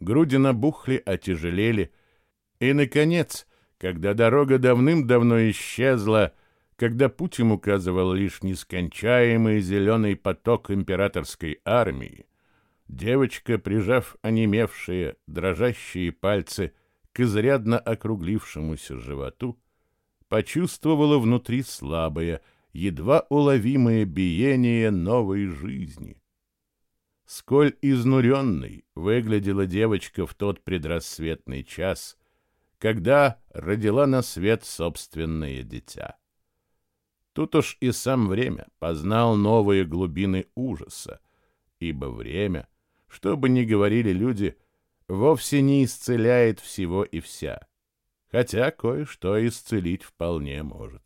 груди набухли, отяжелели, и, наконец, когда дорога давным-давно исчезла, когда путь им указывал лишь нескончаемый зеленый поток императорской армии, девочка, прижав онемевшие, дрожащие пальцы к изрядно округлившемуся животу, почувствовала внутри слабое, едва уловимое биение новой жизни. Сколь изнуренной выглядела девочка в тот предрассветный час, когда родила на свет собственное дитя. Тут уж и сам время познал новые глубины ужаса, ибо время что бы ни говорили люди, вовсе не исцеляет всего и вся, хотя кое-что исцелить вполне может.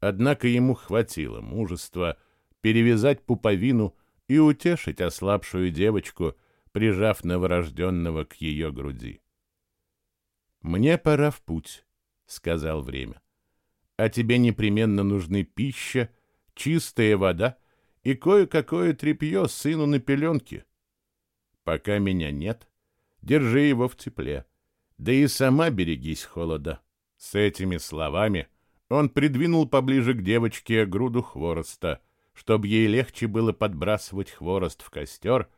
Однако ему хватило мужества перевязать пуповину и утешить ослабшую девочку, прижав новорожденного к ее груди. «Мне пора в путь», — сказал время. «А тебе непременно нужны пища, чистая вода и кое-какое тряпье сыну на пеленке. Пока меня нет, держи его в тепле, да и сама берегись холода». С этими словами он придвинул поближе к девочке груду хвороста, чтобы ей легче было подбрасывать хворост в костер,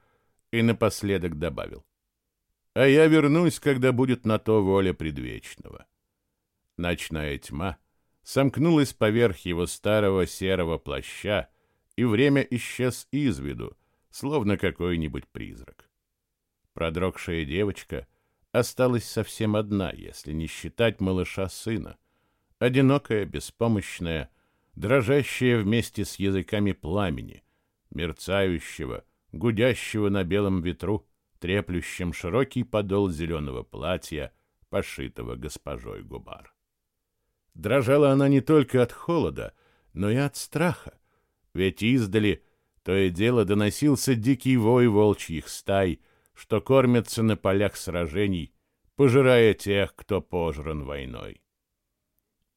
и напоследок добавил. «А я вернусь, когда будет на то воля предвечного». Ночная тьма сомкнулась поверх его старого серого плаща, и время исчез из виду, словно какой-нибудь призрак. Продрогшая девочка осталась совсем одна, если не считать малыша сына, одинокая, беспомощная, дрожащая вместе с языками пламени, мерцающего, гудящего на белом ветру, треплющем широкий подол зеленого платья, пошитого госпожой Губар. Дрожала она не только от холода, но и от страха, ведь издали то и дело доносился дикий вой волчьих стай, что кормятся на полях сражений, пожирая тех, кто пожран войной.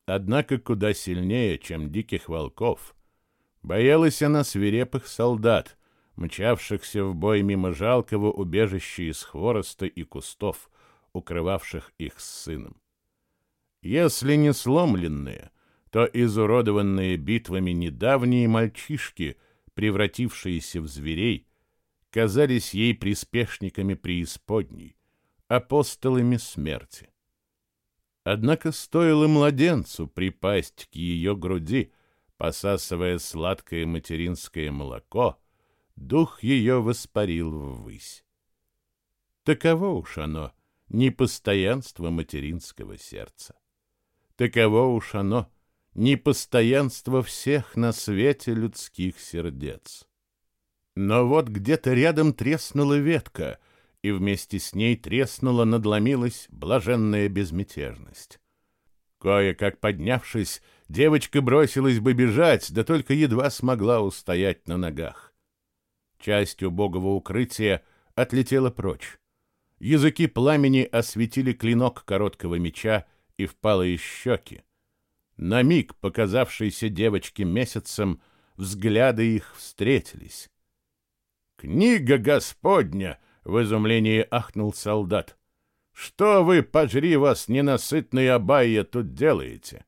Однако куда сильнее, чем диких волков. Боялась она свирепых солдат, мчавшихся в бой мимо жалкого убежища из хвороста и кустов, укрывавших их с сыном. Если не сломленные, то изуродованные битвами недавние мальчишки, превратившиеся в зверей, казались ей приспешниками преисподней, апостолами смерти. Однако стоило младенцу припасть к ее груди, посасывая сладкое материнское молоко, дух ее воспарил ввысь. Таково уж оно, непостоянство материнского сердца. Таково уж оно, непостоянство всех на свете людских сердец. Но вот где-то рядом треснула ветка — и вместе с ней треснула, надломилась блаженная безмятежность. Кое-как поднявшись, девочка бросилась бы бежать, да только едва смогла устоять на ногах. Часть убогого укрытия отлетела прочь. Языки пламени осветили клинок короткого меча и впалые щеки. На миг, показавшийся девочке месяцем, взгляды их встретились. «Книга Господня!» В изумлении ахнул солдат. «Что вы, пожри вас, ненасытные абайя, тут делаете?»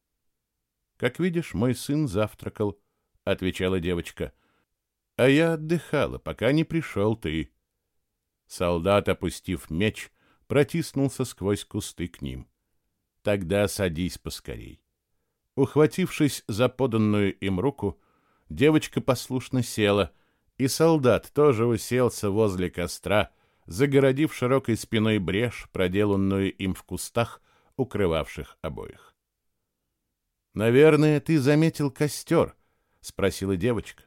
«Как видишь, мой сын завтракал», — отвечала девочка. «А я отдыхала, пока не пришел ты». Солдат, опустив меч, протиснулся сквозь кусты к ним. «Тогда садись поскорей». Ухватившись за поданную им руку, девочка послушно села, и солдат тоже уселся возле костра, загородив широкой спиной брешь, проделанную им в кустах, укрывавших обоих. «Наверное, ты заметил костер?» — спросила девочка.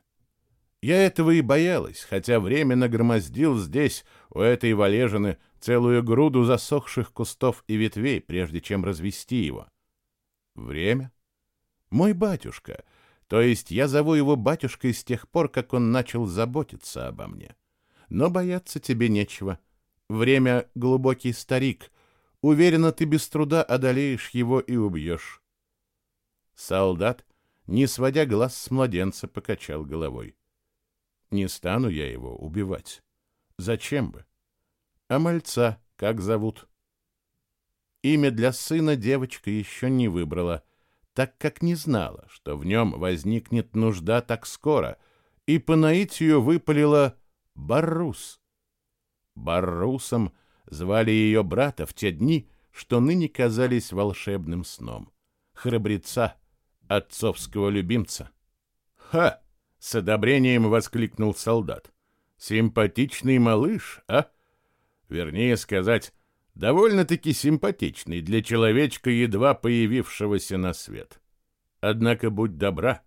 Я этого и боялась, хотя время нагромоздил здесь, у этой валежины, целую груду засохших кустов и ветвей, прежде чем развести его. Время? Мой батюшка, то есть я зову его батюшкой с тех пор, как он начал заботиться обо мне. — но бояться тебе нечего. Время — глубокий старик. Уверена, ты без труда одолеешь его и убьешь. Солдат, не сводя глаз с младенца, покачал головой. Не стану я его убивать. Зачем бы? А мальца как зовут? Имя для сына девочка еще не выбрала, так как не знала, что в нем возникнет нужда так скоро, и по наитию выпалила Баррус. Баррусом звали ее брата в те дни, что ныне казались волшебным сном. Храбреца, отцовского любимца. «Ха!» — с одобрением воскликнул солдат. «Симпатичный малыш, а? Вернее сказать, довольно-таки симпатичный для человечка, едва появившегося на свет. Однако будь добра,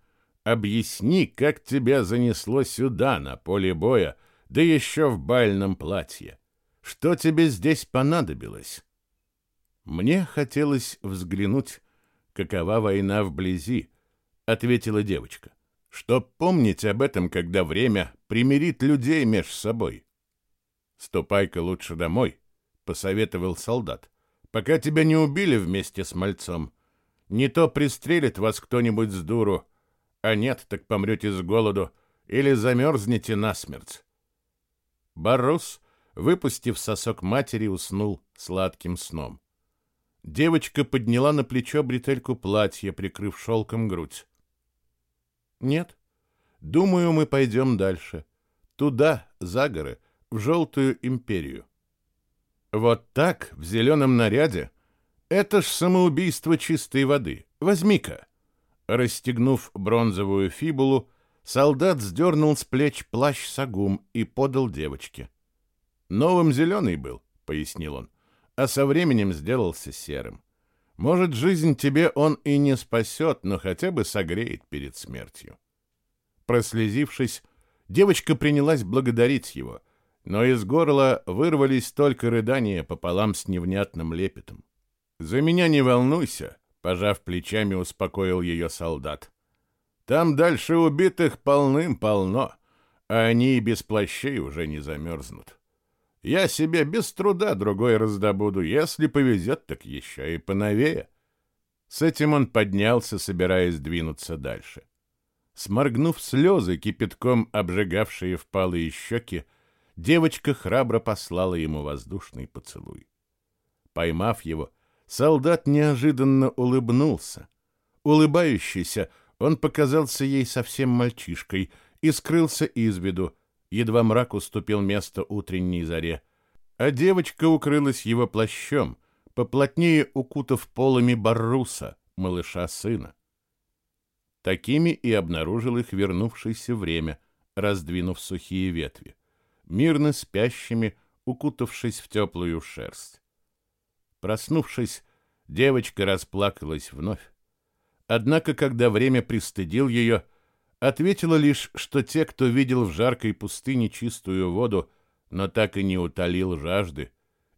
объясни, как тебя занесло сюда, на поле боя, да еще в бальном платье. Что тебе здесь понадобилось? Мне хотелось взглянуть, какова война вблизи, ответила девочка. Чтоб помнить об этом, когда время примирит людей меж собой. Ступай-ка лучше домой, посоветовал солдат, пока тебя не убили вместе с мальцом. Не то пристрелит вас кто-нибудь с дуру, а нет, так помрете с голоду или замерзнете насмерть. Баррус, выпустив сосок матери, уснул сладким сном. Девочка подняла на плечо бретельку платья, прикрыв шелком грудь. «Нет, думаю, мы пойдем дальше. Туда, за горы, в Желтую империю». «Вот так, в зеленом наряде? Это ж самоубийство чистой воды. Возьми-ка». Расстегнув бронзовую фибулу, солдат сдернул с плеч плащ сагум и подал девочке. «Новым зеленый был», — пояснил он, — «а со временем сделался серым. Может, жизнь тебе он и не спасет, но хотя бы согреет перед смертью». Прослезившись, девочка принялась благодарить его, но из горла вырвались только рыдания пополам с невнятным лепетом. «За меня не волнуйся», Пожав плечами, успокоил ее солдат. Там дальше убитых полным-полно, а они и без плащей уже не замерзнут. Я себе без труда другой раздобуду, если повезет, так еще и поновее. С этим он поднялся, собираясь двинуться дальше. Сморгнув слезы, кипятком обжигавшие впалые щеки, девочка храбро послала ему воздушный поцелуй. Поймав его, Солдат неожиданно улыбнулся. Улыбающийся, он показался ей совсем мальчишкой и скрылся из виду, едва мрак уступил место утренней заре. А девочка укрылась его плащом, поплотнее укутав полами барруса, малыша сына. Такими и обнаружил их вернувшееся время, раздвинув сухие ветви, мирно спящими, укутавшись в теплую шерсть. Проснувшись, девочка расплакалась вновь. Однако, когда время пристыдил ее, ответила лишь, что те, кто видел в жаркой пустыне чистую воду, но так и не утолил жажды,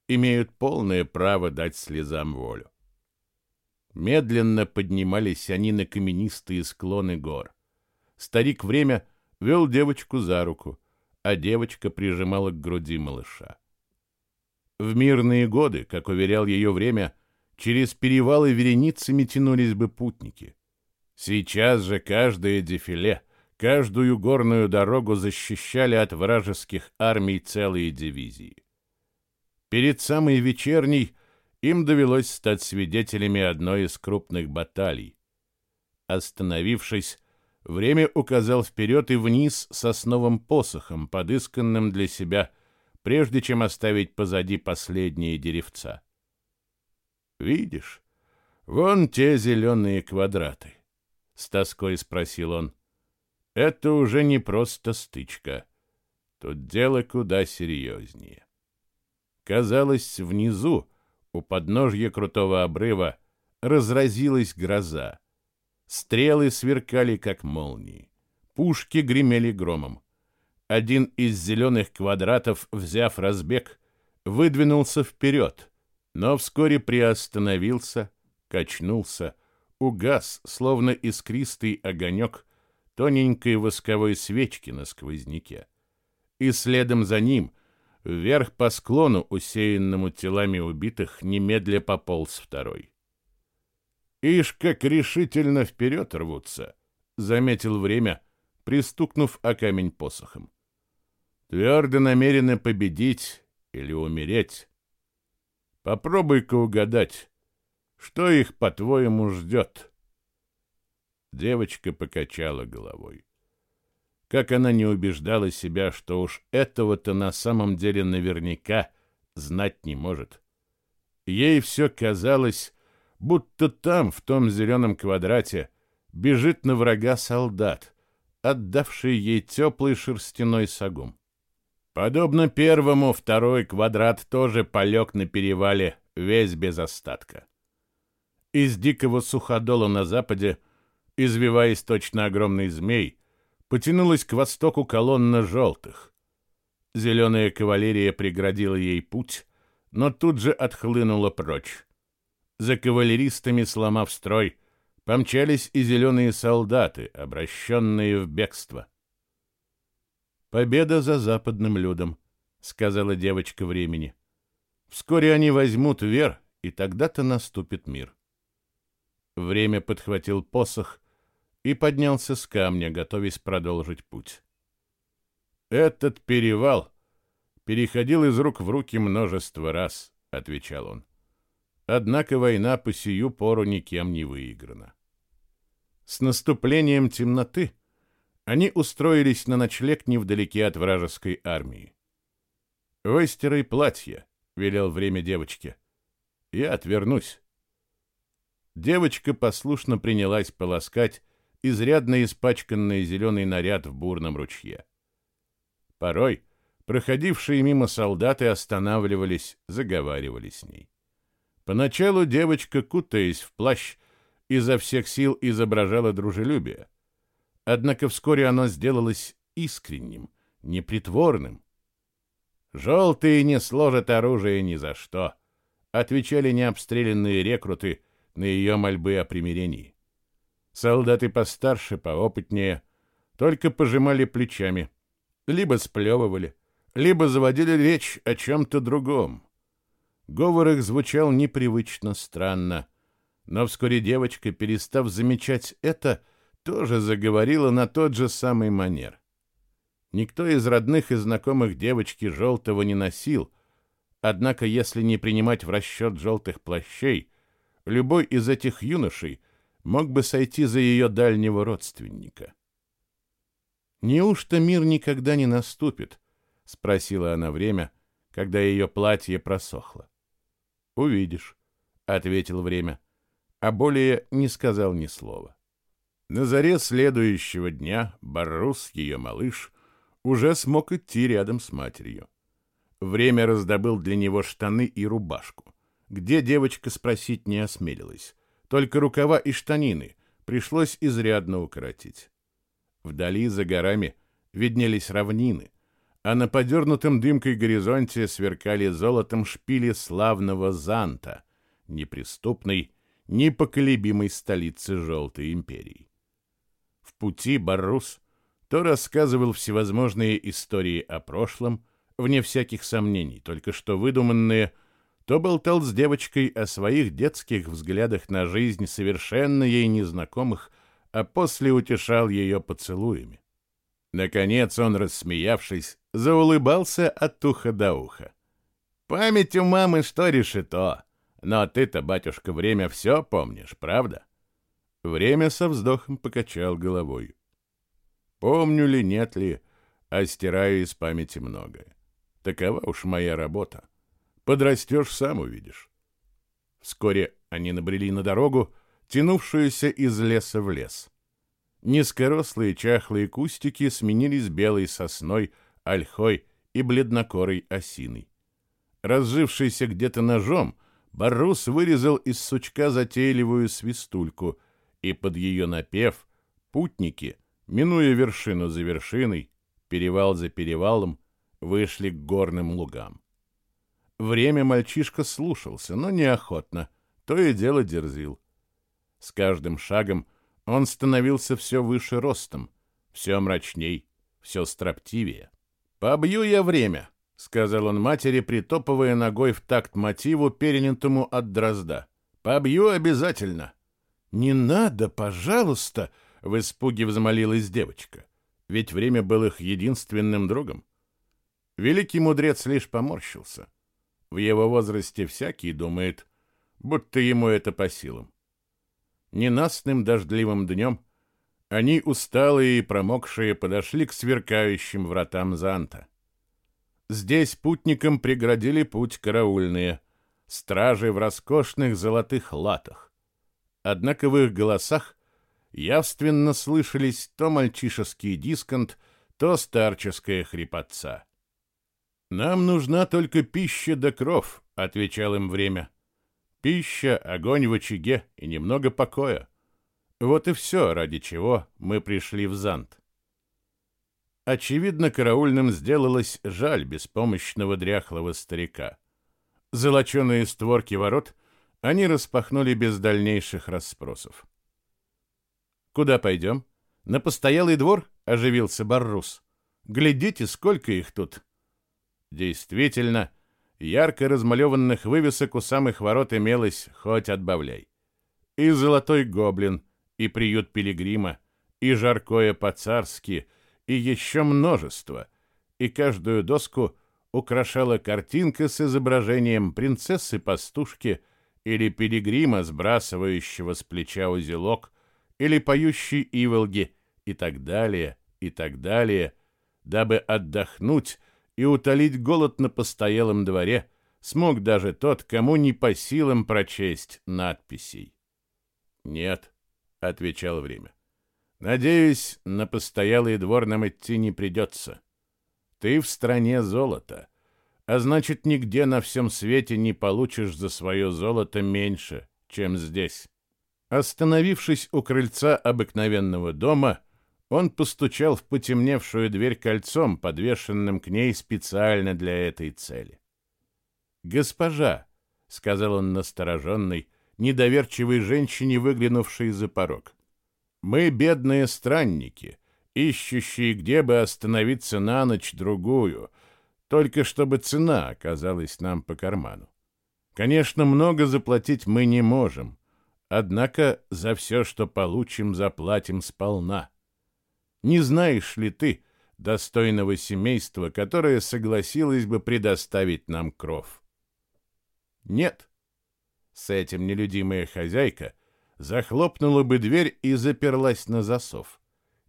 имеют полное право дать слезам волю. Медленно поднимались они на каменистые склоны гор. Старик время вел девочку за руку, а девочка прижимала к груди малыша. В мирные годы, как уверял ее время, через перевалы вереницами тянулись бы путники. Сейчас же каждое дефиле, каждую горную дорогу защищали от вражеских армий целые дивизии. Перед самой вечерней им довелось стать свидетелями одной из крупных баталий. Остановившись, время указал вперед и вниз сосновым посохом, подысканным для себя прежде чем оставить позади последние деревца. «Видишь, вон те зеленые квадраты», — с тоской спросил он. «Это уже не просто стычка. Тут дело куда серьезнее». Казалось, внизу, у подножья крутого обрыва, разразилась гроза. Стрелы сверкали, как молнии. Пушки гремели громом. Один из зеленых квадратов, взяв разбег, выдвинулся вперед, но вскоре приостановился, качнулся, угас, словно искристый огонек тоненькой восковой свечки на сквозняке. И следом за ним, вверх по склону, усеянному телами убитых, немедля пополз второй. «Ишь, как решительно вперед рвутся!» — заметил время, пристукнув о камень посохом твердо намерены победить или умереть. Попробуй-ка угадать, что их, по-твоему, ждет. Девочка покачала головой. Как она не убеждала себя, что уж этого-то на самом деле наверняка знать не может. Ей все казалось, будто там, в том зеленом квадрате, бежит на врага солдат, отдавший ей теплый шерстяной сагум. Подобно первому, второй квадрат тоже полег на перевале, весь без остатка. Из дикого суходола на западе, извиваясь точно огромный змей, потянулась к востоку колонна желтых. Зеленая кавалерия преградила ей путь, но тут же отхлынула прочь. За кавалеристами, сломав строй, помчались и зеленые солдаты, обращенные в бегство. «Победа за западным людом», — сказала девочка времени. «Вскоре они возьмут Вер, и тогда-то наступит мир». Время подхватил посох и поднялся с камня, готовясь продолжить путь. «Этот перевал переходил из рук в руки множество раз», — отвечал он. «Однако война по сию пору никем не выиграна». С наступлением темноты они устроились на ночлег невдалеке от вражеской армии. «Выстирай платье», — велел время девочке. «Я отвернусь». Девочка послушно принялась полоскать изрядно испачканный зеленый наряд в бурном ручье. Порой проходившие мимо солдаты останавливались, заговаривали с ней. Поначалу девочка, кутаясь в плащ, изо всех сил изображала дружелюбие. Однако вскоре оно сделалось искренним, непритворным. «Желтые не сложат оружие ни за что», — отвечали необстрелянные рекруты на ее мольбы о примирении. Солдаты постарше, поопытнее, только пожимали плечами, либо сплевывали, либо заводили речь о чем-то другом. Говор их звучал непривычно странно — но вскоре девочка, перестав замечать это, тоже заговорила на тот же самый манер. Никто из родных и знакомых девочки желтого не носил, однако если не принимать в расчет желтых плащей, любой из этих юношей мог бы сойти за ее дальнего родственника. «Неужто мир никогда не наступит?» — спросила она время, когда ее платье просохло. «Увидишь», — ответил время. — а более не сказал ни слова. На заре следующего дня Баррус, ее малыш, уже смог идти рядом с матерью. Время раздобыл для него штаны и рубашку. Где девочка спросить не осмелилась. Только рукава и штанины пришлось изрядно укоротить. Вдали за горами виднелись равнины, а на подернутом дымкой горизонте сверкали золотом шпили славного Занта, неприступный непоколебимой столицы Желтой империи. В пути Баррус то рассказывал всевозможные истории о прошлом, вне всяких сомнений, только что выдуманные, то болтал с девочкой о своих детских взглядах на жизнь совершенно ей незнакомых, а после утешал ее поцелуями. Наконец он, рассмеявшись, заулыбался от уха до уха. «Память у мамы что решето!» Но ты-то, батюшка, время все помнишь, правда? Время со вздохом покачал головой. Помню ли, нет ли, а стираю из памяти многое. Такова уж моя работа. Подрастешь, сам увидишь. Вскоре они набрели на дорогу, тянувшуюся из леса в лес. Низкорослые чахлые кустики сменились белой сосной, ольхой и бледнокорой осиной. Разжившийся где-то ножом — Баррус вырезал из сучка затейливую свистульку, и под ее напев путники, минуя вершину за вершиной, перевал за перевалом, вышли к горным лугам. Время мальчишка слушался, но неохотно, то и дело дерзил. С каждым шагом он становился все выше ростом, все мрачней, все строптивее. «Побью я время!» — сказал он матери, притопывая ногой в такт мотиву, перенятому от дрозда. «Побью обязательно!» «Не надо, пожалуйста!» — в испуге взмолилась девочка. Ведь время был их единственным другом. Великий мудрец лишь поморщился. В его возрасте всякий думает, будто ему это по силам. Ненастным дождливым днем они, усталые и промокшие, подошли к сверкающим вратам Занта. Здесь путникам преградили путь караульные, стражи в роскошных золотых латах. Однако в их голосах явственно слышались то мальчишеский дисконт, то старческая хрипотца. «Нам нужна только пища да кров», — отвечал им время. «Пища, огонь в очаге и немного покоя. Вот и все, ради чего мы пришли в Зант». Очевидно, караульным сделалось жаль беспомощного дряхлого старика. Золоченые створки ворот они распахнули без дальнейших расспросов. «Куда пойдем? На постоялый двор?» — оживился Баррус. «Глядите, сколько их тут!» Действительно, ярко размалеванных вывесок у самых ворот имелось хоть отбавляй. И золотой гоблин, и приют пилигрима, и жаркое по-царски — и еще множество, и каждую доску украшала картинка с изображением принцессы-пастушки или пилигрима, сбрасывающего с плеча узелок, или поющей иволги, и так далее, и так далее, дабы отдохнуть и утолить голод на постоялом дворе, смог даже тот, кому не по силам прочесть надписей. «Нет», — отвечал время. Надеюсь, на постоялый двор нам идти не придется. Ты в стране золота, а значит, нигде на всем свете не получишь за свое золото меньше, чем здесь. Остановившись у крыльца обыкновенного дома, он постучал в потемневшую дверь кольцом, подвешенным к ней специально для этой цели. «Госпожа», — сказал он настороженной, недоверчивой женщине, выглянувшей за порог, — мы бедные странники, ищущие, где бы остановиться на ночь-другую, только чтобы цена оказалась нам по карману. Конечно, много заплатить мы не можем, однако за все, что получим, заплатим сполна. Не знаешь ли ты достойного семейства, которое согласилось бы предоставить нам кров? Нет. С этим нелюдимая хозяйка захлопнула бы дверь и заперлась на засов.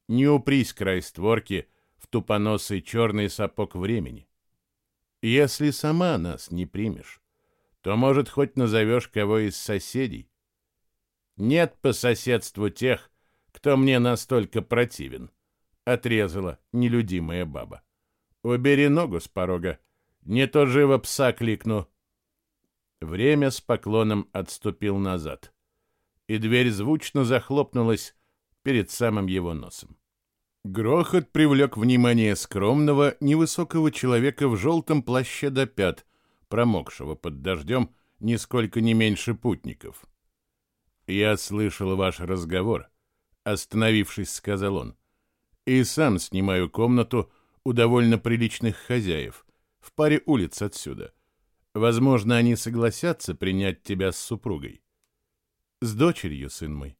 Не упрись край створки в тупоносый черный сапог времени. Если сама нас не примешь, то, может, хоть назовешь кого из соседей. Нет по соседству тех, кто мне настолько противен, — отрезала нелюдимая баба. Убери ногу с порога, не то живо пса кликну. Время с поклоном отступил назад и дверь звучно захлопнулась перед самым его носом. Грохот привлек внимание скромного, невысокого человека в желтом плаще до пят, промокшего под дождем нисколько не меньше путников. «Я слышал ваш разговор», — остановившись, сказал он, — «и сам снимаю комнату у довольно приличных хозяев, в паре улиц отсюда. Возможно, они согласятся принять тебя с супругой. С дочерью, сын мой.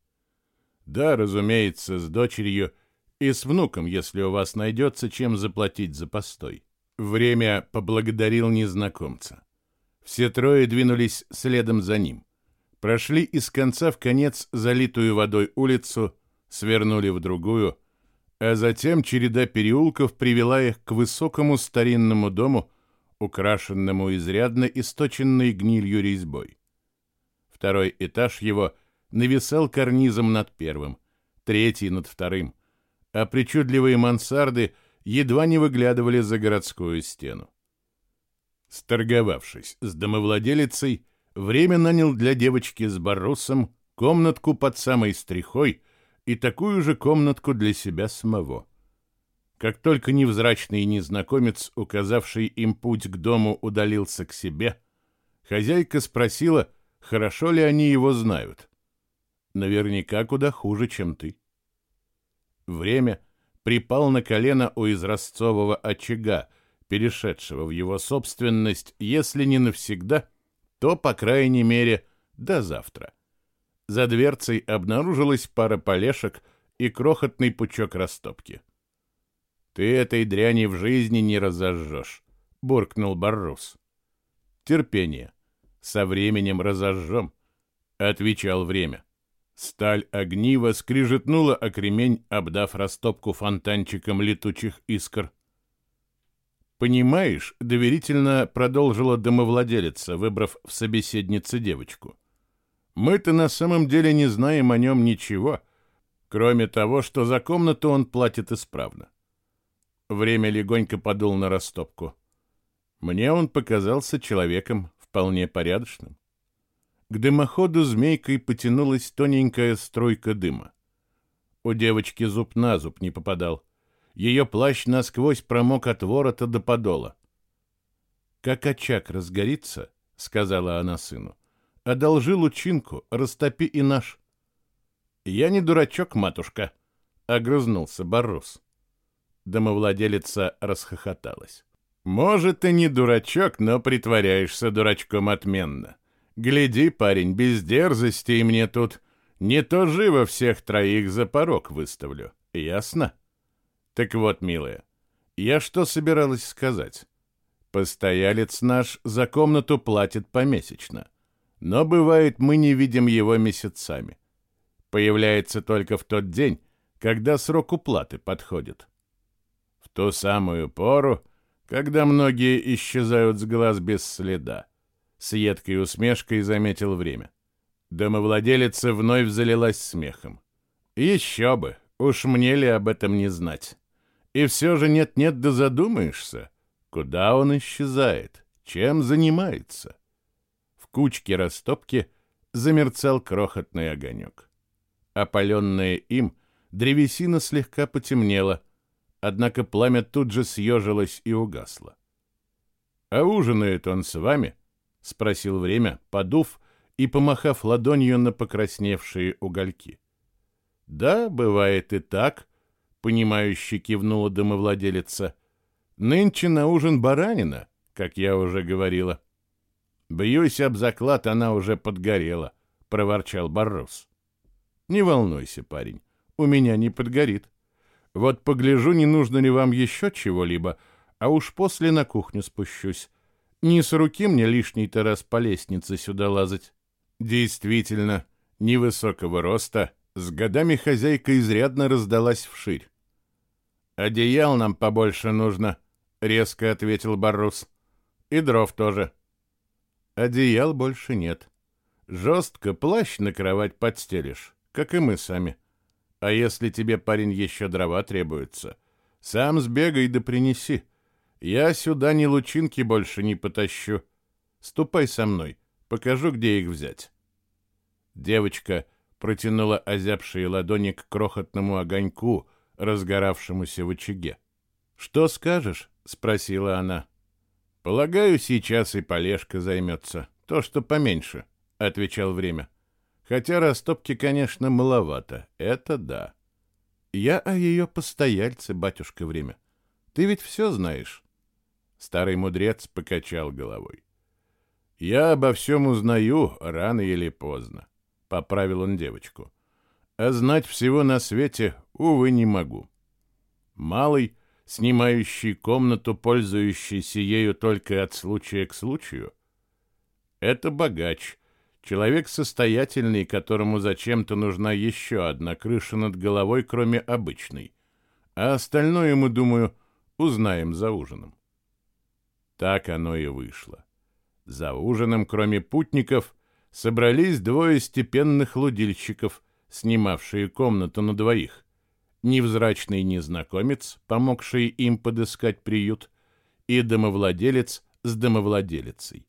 Да, разумеется, с дочерью и с внуком, если у вас найдется чем заплатить за постой. Время поблагодарил незнакомца. Все трое двинулись следом за ним. Прошли из конца в конец залитую водой улицу, свернули в другую, а затем череда переулков привела их к высокому старинному дому, украшенному изрядно источенной гнилью резьбой. Второй этаж его нависал карнизом над первым, третий над вторым, а причудливые мансарды едва не выглядывали за городскую стену. Сторговавшись с домовладелицей, время нанял для девочки с баррусом комнатку под самой стрихой и такую же комнатку для себя самого. Как только невзрачный незнакомец, указавший им путь к дому, удалился к себе, хозяйка спросила — Хорошо ли они его знают? Наверняка куда хуже, чем ты. Время припал на колено у изразцового очага, перешедшего в его собственность, если не навсегда, то, по крайней мере, до завтра. За дверцей обнаружилась пара полешек и крохотный пучок растопки. «Ты этой дряни в жизни не разожжешь», — буркнул Баррус. «Терпение. Со временем разожжем, — отвечал время. Сталь огнива скрижетнула о кремень, обдав растопку фонтанчиком летучих искр. «Понимаешь», — доверительно продолжила домовладелица, выбрав в собеседнице девочку. «Мы-то на самом деле не знаем о нем ничего, кроме того, что за комнату он платит исправно». Время легонько подул на растопку. Мне он показался человеком вполне порядочным. К дымоходу змейкой потянулась тоненькая стройка дыма. У девочки зуб на зуб не попадал. Ее плащ насквозь промок от ворота до подола. «Как очаг разгорится», — сказала она сыну, — «одолжи лучинку, растопи и наш». «Я не дурачок, матушка», — огрызнулся Баррус. Домовладелица расхохоталась. «Может, и не дурачок, но притворяешься дурачком отменно. Гляди, парень, без дерзости и мне тут не то живо всех троих за порог выставлю. Ясно? Так вот, милая, я что собиралась сказать? Постоялец наш за комнату платит помесячно. Но бывает, мы не видим его месяцами. Появляется только в тот день, когда срок уплаты подходит. Ту самую пору, когда многие исчезают с глаз без следа. С едкой усмешкой заметил время. Домовладелица вновь залилась смехом. Еще бы, уж мне ли об этом не знать. И все же нет-нет да задумаешься, куда он исчезает, чем занимается. В кучке растопки замерцал крохотный огонек. Опаленная им, древесина слегка потемнела, однако пламя тут же съежилось и угасло. «А ужинает он с вами?» — спросил время, подув и помахав ладонью на покрасневшие угольки. «Да, бывает и так», — понимающе кивнула домовладелица. «Нынче на ужин баранина, как я уже говорила». «Бьюсь об заклад, она уже подгорела», — проворчал Баррос. «Не волнуйся, парень, у меня не подгорит. Вот погляжу, не нужно ли вам еще чего-либо, а уж после на кухню спущусь. Не с руки мне лишний-то раз по лестнице сюда лазать. Действительно, невысокого роста, с годами хозяйка изрядно раздалась вширь. «Одеял нам побольше нужно», — резко ответил Баррус. «И дров тоже». «Одеял больше нет. Жестко плащ на кровать подстелишь, как и мы сами. А если тебе, парень, еще дрова требуются, сам сбегай да принеси. Я сюда ни лучинки больше не потащу. Ступай со мной, покажу, где их взять. Девочка протянула озябшие ладони к крохотному огоньку, разгоравшемуся в очаге. «Что скажешь?» — спросила она. «Полагаю, сейчас и Полежка займется. То, что поменьше», — отвечал время. «Хотя растопки, конечно, маловато. Это да». «Я о ее постояльце, батюшка, время. Ты ведь все знаешь». Старый мудрец покачал головой. «Я обо всем узнаю рано или поздно», — поправил он девочку. «А знать всего на свете, увы, не могу». Малый, снимающий комнату, пользующийся ею только от случая к случаю, это богач, человек состоятельный, которому зачем-то нужна еще одна крыша над головой, кроме обычной. А остальное мы, думаю, узнаем за ужином. Так оно и вышло. За ужином, кроме путников, собрались двое степенных лудильщиков, снимавшие комнату на двоих. Невзрачный незнакомец, помогший им подыскать приют, и домовладелец с домовладелицей.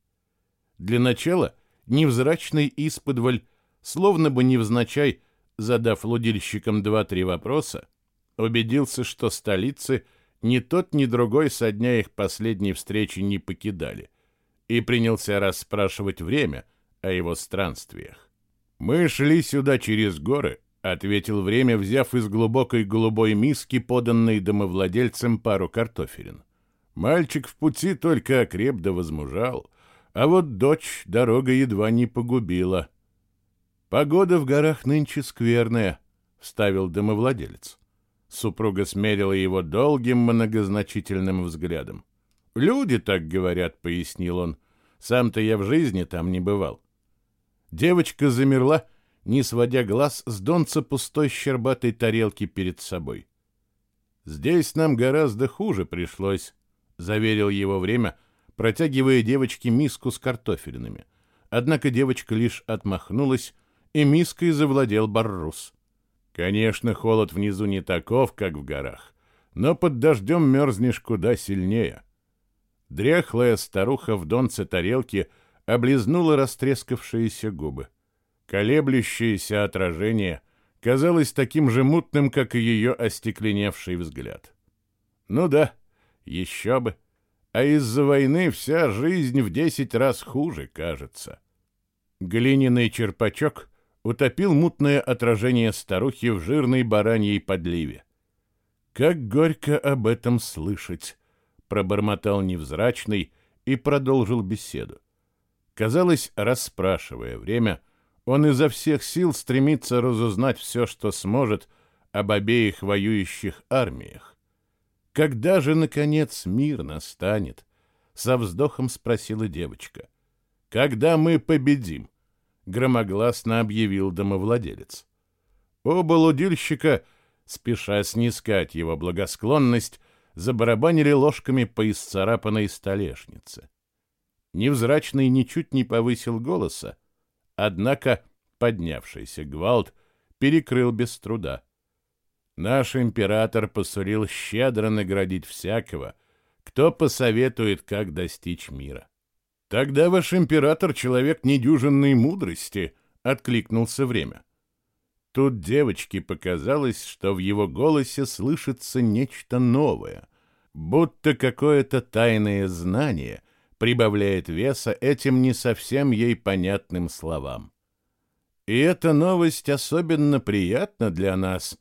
Для начала невзрачный исподволь, словно бы невзначай, задав лудильщикам два-три вопроса, убедился, что столицы — ни тот, ни другой со дня их последней встречи не покидали, и принялся расспрашивать время о его странствиях. «Мы шли сюда через горы», — ответил время, взяв из глубокой голубой миски, поданной домовладельцем, пару картофелин. Мальчик в пути только окреп да возмужал, а вот дочь дорога едва не погубила. «Погода в горах нынче скверная», — вставил домовладелец. Супруга смерила его долгим многозначительным взглядом. «Люди так говорят», — пояснил он. «Сам-то я в жизни там не бывал». Девочка замерла, не сводя глаз с донца пустой щербатой тарелки перед собой. «Здесь нам гораздо хуже пришлось», — заверил его время, протягивая девочке миску с картофелинами. Однако девочка лишь отмахнулась, и миской завладел Баррус. Конечно, холод внизу не таков, как в горах, но под дождем мерзнешь куда сильнее. Дряхлая старуха в донце тарелки облизнула растрескавшиеся губы. Колеблющееся отражение казалось таким же мутным, как и ее остекленевший взгляд. Ну да, еще бы. А из-за войны вся жизнь в десять раз хуже, кажется. Глиняный черпачок утопил мутное отражение старухи в жирной бараньей подливе. «Как горько об этом слышать!» — пробормотал невзрачный и продолжил беседу. Казалось, расспрашивая время, он изо всех сил стремится разузнать все, что сможет об обеих воюющих армиях. «Когда же, наконец, мир настанет?» — со вздохом спросила девочка. «Когда мы победим?» — громогласно объявил домовладелец. Оба лудильщика — спеша снискать его благосклонность, забарабанили ложками по исцарапанной столешнице. Невзрачный ничуть не повысил голоса, однако поднявшийся гвалт перекрыл без труда. Наш император посулил щедро наградить всякого, кто посоветует, как достичь мира. «Тогда ваш император — человек недюжинной мудрости», — откликнулся время. Тут девочке показалось, что в его голосе слышится нечто новое, будто какое-то тайное знание прибавляет веса этим не совсем ей понятным словам. «И эта новость особенно приятна для нас», —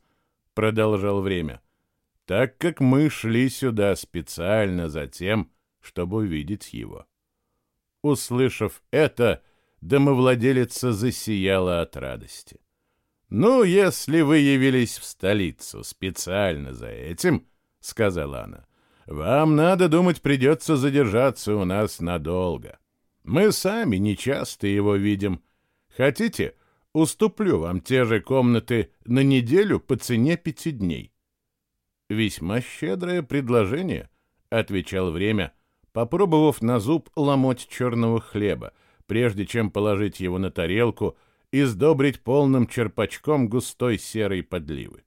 продолжал время, «так как мы шли сюда специально за тем, чтобы увидеть его». Услышав это, домовладелица засияла от радости. «Ну, если вы явились в столицу специально за этим, — сказала она, — вам, надо думать, придется задержаться у нас надолго. Мы сами нечасто его видим. Хотите, уступлю вам те же комнаты на неделю по цене пяти дней?» «Весьма щедрое предложение», — отвечал время, попробовав на зуб ломоть черного хлеба, прежде чем положить его на тарелку — и сдобрить полным черпачком густой серой подливы.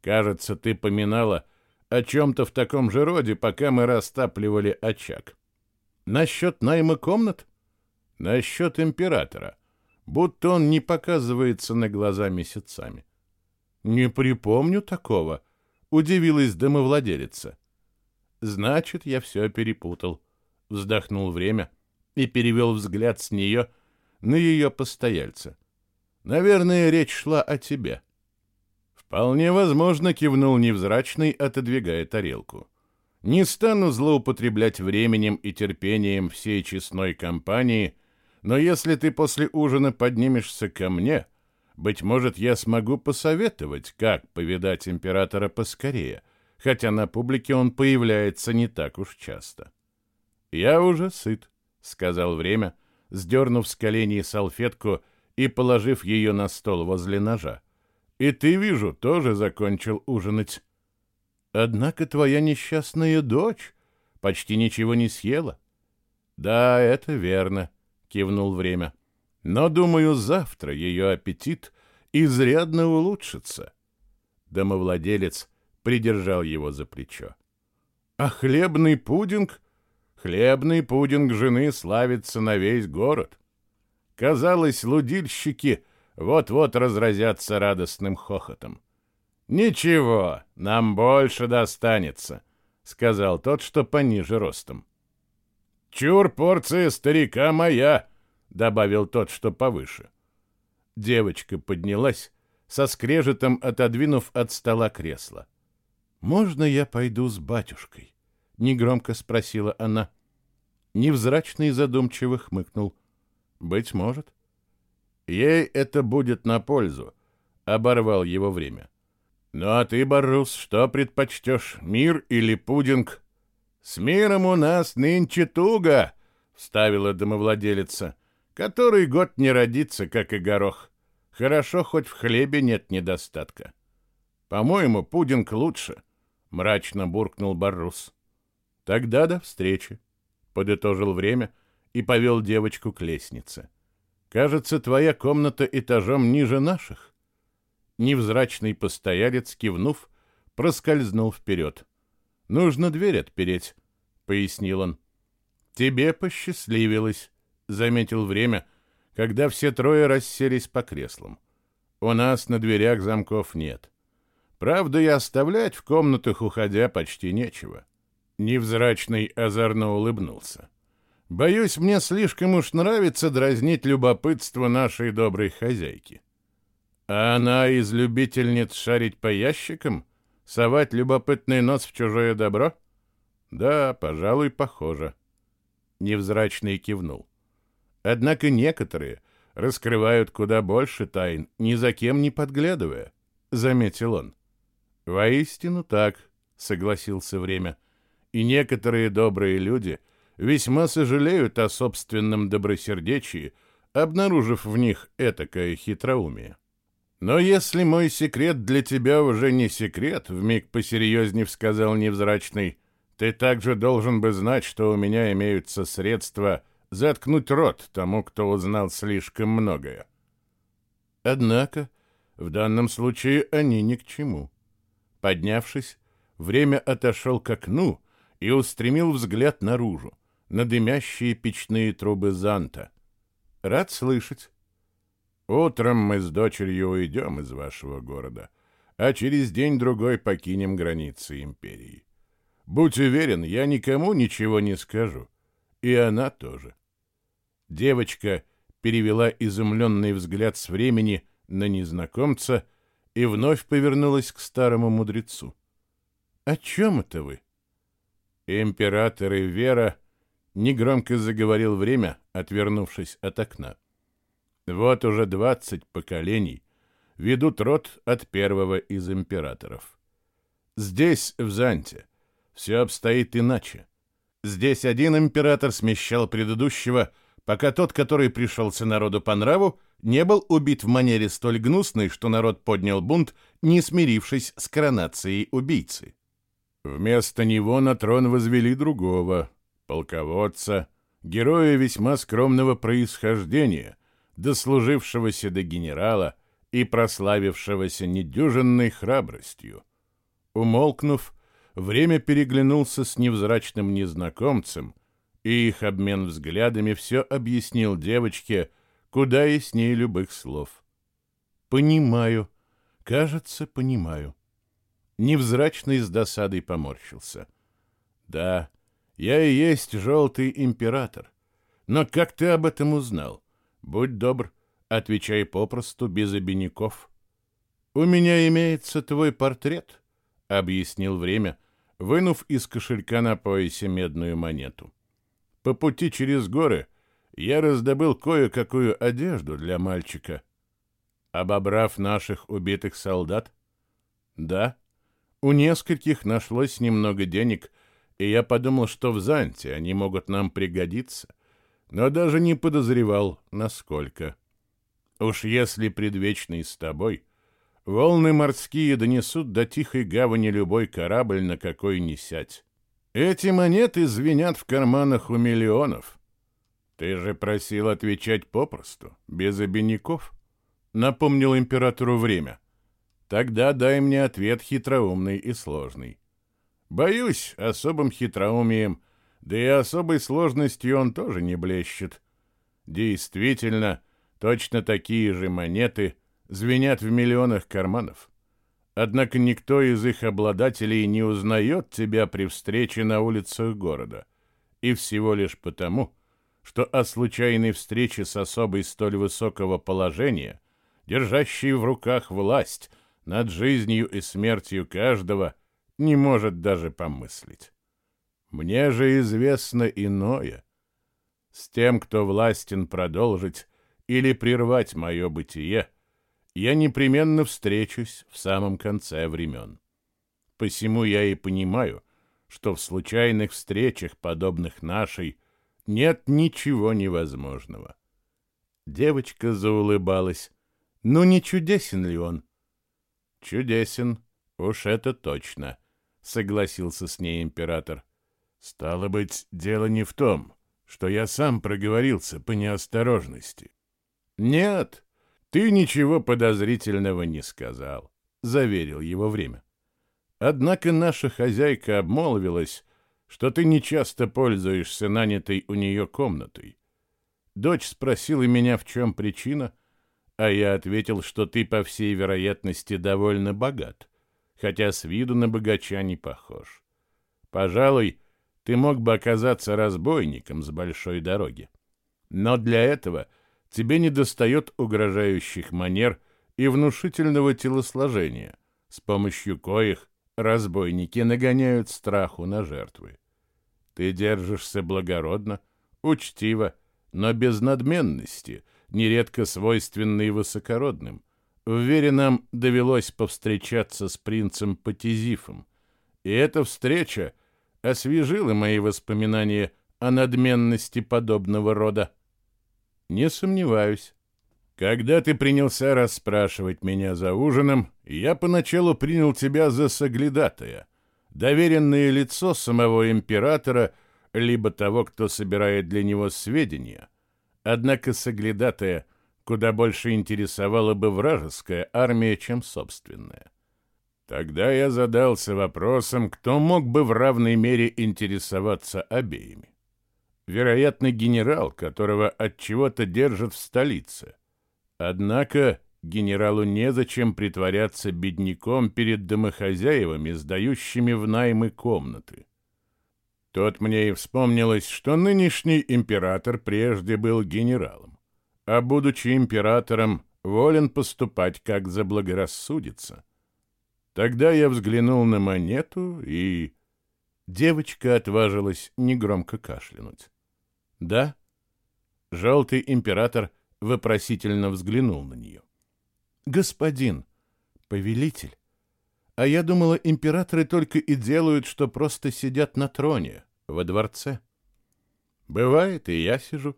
Кажется, ты поминала о чем-то в таком же роде, пока мы растапливали очаг. Насчет найма комнат? Насчет императора. Будто он не показывается на глаза месяцами. Не припомню такого, удивилась домовладелица. Значит, я все перепутал. Вздохнул время и перевел взгляд с нее на ее постояльца. Наверное, речь шла о тебе. Вполне возможно, кивнул невзрачный, отодвигая тарелку. Не стану злоупотреблять временем и терпением всей честной компании, но если ты после ужина поднимешься ко мне, быть может, я смогу посоветовать, как повидать императора поскорее, хотя на публике он появляется не так уж часто. Я уже сыт, сказал время, — сдернув с коленей салфетку и положив ее на стол возле ножа. «И ты, вижу, тоже закончил ужинать. Однако твоя несчастная дочь почти ничего не съела». «Да, это верно», — кивнул время. «Но, думаю, завтра ее аппетит изрядно улучшится». Домовладелец придержал его за плечо. «А хлебный пудинг Хлебный пудинг жены славится на весь город. Казалось, лудильщики вот-вот разразятся радостным хохотом. «Ничего, нам больше достанется», — сказал тот, что пониже ростом. «Чур, порция старика моя», — добавил тот, что повыше. Девочка поднялась, со скрежетом отодвинув от стола кресло. «Можно я пойду с батюшкой?» — негромко спросила она. Невзрачный задумчиво хмыкнул. «Быть может». «Ей это будет на пользу», — оборвал его время. «Ну а ты, Баррус, что предпочтешь, мир или пудинг?» «С миром у нас нынче туго», — вставила домовладелица. «Который год не родится, как и горох. Хорошо, хоть в хлебе нет недостатка». «По-моему, пудинг лучше», — мрачно буркнул Баррус. «Тогда до встречи», подытожил время и повел девочку к лестнице. «Кажется, твоя комната этажом ниже наших». Невзрачный постоялец, кивнув, проскользнул вперед. «Нужно дверь отпереть», — пояснил он. «Тебе посчастливилось», — заметил время, когда все трое расселись по креслам. «У нас на дверях замков нет. Правда, и оставлять в комнатах, уходя, почти нечего. Невзрачный озорно улыбнулся. Боюсь, мне слишком уж нравится дразнить любопытство нашей доброй хозяйки. А она из любительниц шарить по ящикам? Совать любопытный нос в чужое добро? Да, пожалуй, похоже. Невзрачный кивнул. Однако некоторые раскрывают куда больше тайн, ни за кем не подглядывая, — заметил он. Воистину так, — согласился время. И некоторые добрые люди весьма сожалеют о собственном добросердечии, обнаружив в них этакое хитроумие. Но если мой секрет для тебя уже не секрет, вмиг посерьезнее сказал невзрачный, ты также должен бы знать, что у меня имеются средства заткнуть рот тому, кто узнал слишком многое. Однако в данном случае они ни к чему. Поднявшись, время отошел к окну и устремил взгляд наружу, на дымящие печные трубы Занта. Рад слышать. Утром мы с дочерью уйдем из вашего города, а через день-другой покинем границы империи. Будь уверен, я никому ничего не скажу. И она тоже. Девочка перевела изумленный взгляд с времени на незнакомца и вновь повернулась к старому мудрецу. «О чем это вы?» Император и Вера негромко заговорил время, отвернувшись от окна. Вот уже двадцать поколений ведут род от первого из императоров. Здесь, в Занте, все обстоит иначе. Здесь один император смещал предыдущего, пока тот, который пришелся народу по нраву, не был убит в манере столь гнусной, что народ поднял бунт, не смирившись с коронацией убийцы. Вместо него на трон возвели другого, полководца, героя весьма скромного происхождения — дослужившегося до генерала и прославившегося недюжинной храбростью. Умолкнув, время переглянулся с невзрачным незнакомцем, и их обмен взглядами все объяснил девочке куда яснее любых слов. «Понимаю. Кажется, понимаю». Невзрачный с досадой поморщился. «Да, я и есть желтый император. Но как ты об этом узнал? Будь добр, отвечай попросту, без обиняков. У меня имеется твой портрет, объяснил время, вынув из кошелька на поясе медную монету. По пути через горы я раздобыл кое-какую одежду для мальчика. Обобрав наших убитых солдат? Да. У нескольких нашлось немного денег, и я подумал, что в Занте они могут нам пригодиться но даже не подозревал, насколько. Уж если предвечный с тобой, волны морские донесут до тихой гавани любой корабль, на какой не сядь. Эти монеты звенят в карманах у миллионов. Ты же просил отвечать попросту, без обиняков. Напомнил императору время. Тогда дай мне ответ хитроумный и сложный. Боюсь, особым хитроумием да и особой сложностью он тоже не блещет. Действительно, точно такие же монеты звенят в миллионах карманов. Однако никто из их обладателей не узнает тебя при встрече на улицах города. И всего лишь потому, что о случайной встрече с особой столь высокого положения, держащей в руках власть над жизнью и смертью каждого, не может даже помыслить. Мне же известно иное. С тем, кто властен продолжить или прервать мое бытие, я непременно встречусь в самом конце времен. Посему я и понимаю, что в случайных встречах, подобных нашей, нет ничего невозможного. Девочка заулыбалась. Ну, не чудесен ли он? Чудесен, уж это точно, согласился с ней император. Стало быть, дело не в том, что я сам проговорился по неосторожности. Нет, ты ничего подозрительного не сказал, заверил его время. Однако наша хозяйка обмолвилась, что ты нечасто пользуешься нанятой у нее комнатой. Дочь спросила меня, в чем причина, а я ответил, что ты, по всей вероятности, довольно богат, хотя с виду на богача не похож. Пожалуй, ты мог бы оказаться разбойником с большой дороги. Но для этого тебе недостает угрожающих манер и внушительного телосложения, с помощью коих разбойники нагоняют страху на жертвы. Ты держишься благородно, учтиво, но без надменности, нередко свойственной высокородным. В вере нам довелось повстречаться с принцем Патизифом, и эта встреча освежила мои воспоминания о надменности подобного рода. Не сомневаюсь. Когда ты принялся расспрашивать меня за ужином, я поначалу принял тебя за соглядатая, доверенное лицо самого императора, либо того, кто собирает для него сведения. Однако соглядатая куда больше интересовала бы вражеская армия, чем собственная. Тогда я задался вопросом, кто мог бы в равной мере интересоваться обеими. Вероятно, генерал, которого от чего-то держат в столице. Однако генералу незачем притворяться бедняком перед домохозяевами, сдающими в наймы комнаты. Тут мне и вспомнилось, что нынешний император прежде был генералом, а, будучи императором, волен поступать, как заблагорассудится. Тогда я взглянул на монету, и... Девочка отважилась негромко кашлянуть. «Да?» Желтый император вопросительно взглянул на нее. «Господин, повелитель, а я думала, императоры только и делают, что просто сидят на троне, во дворце». «Бывает, и я сижу,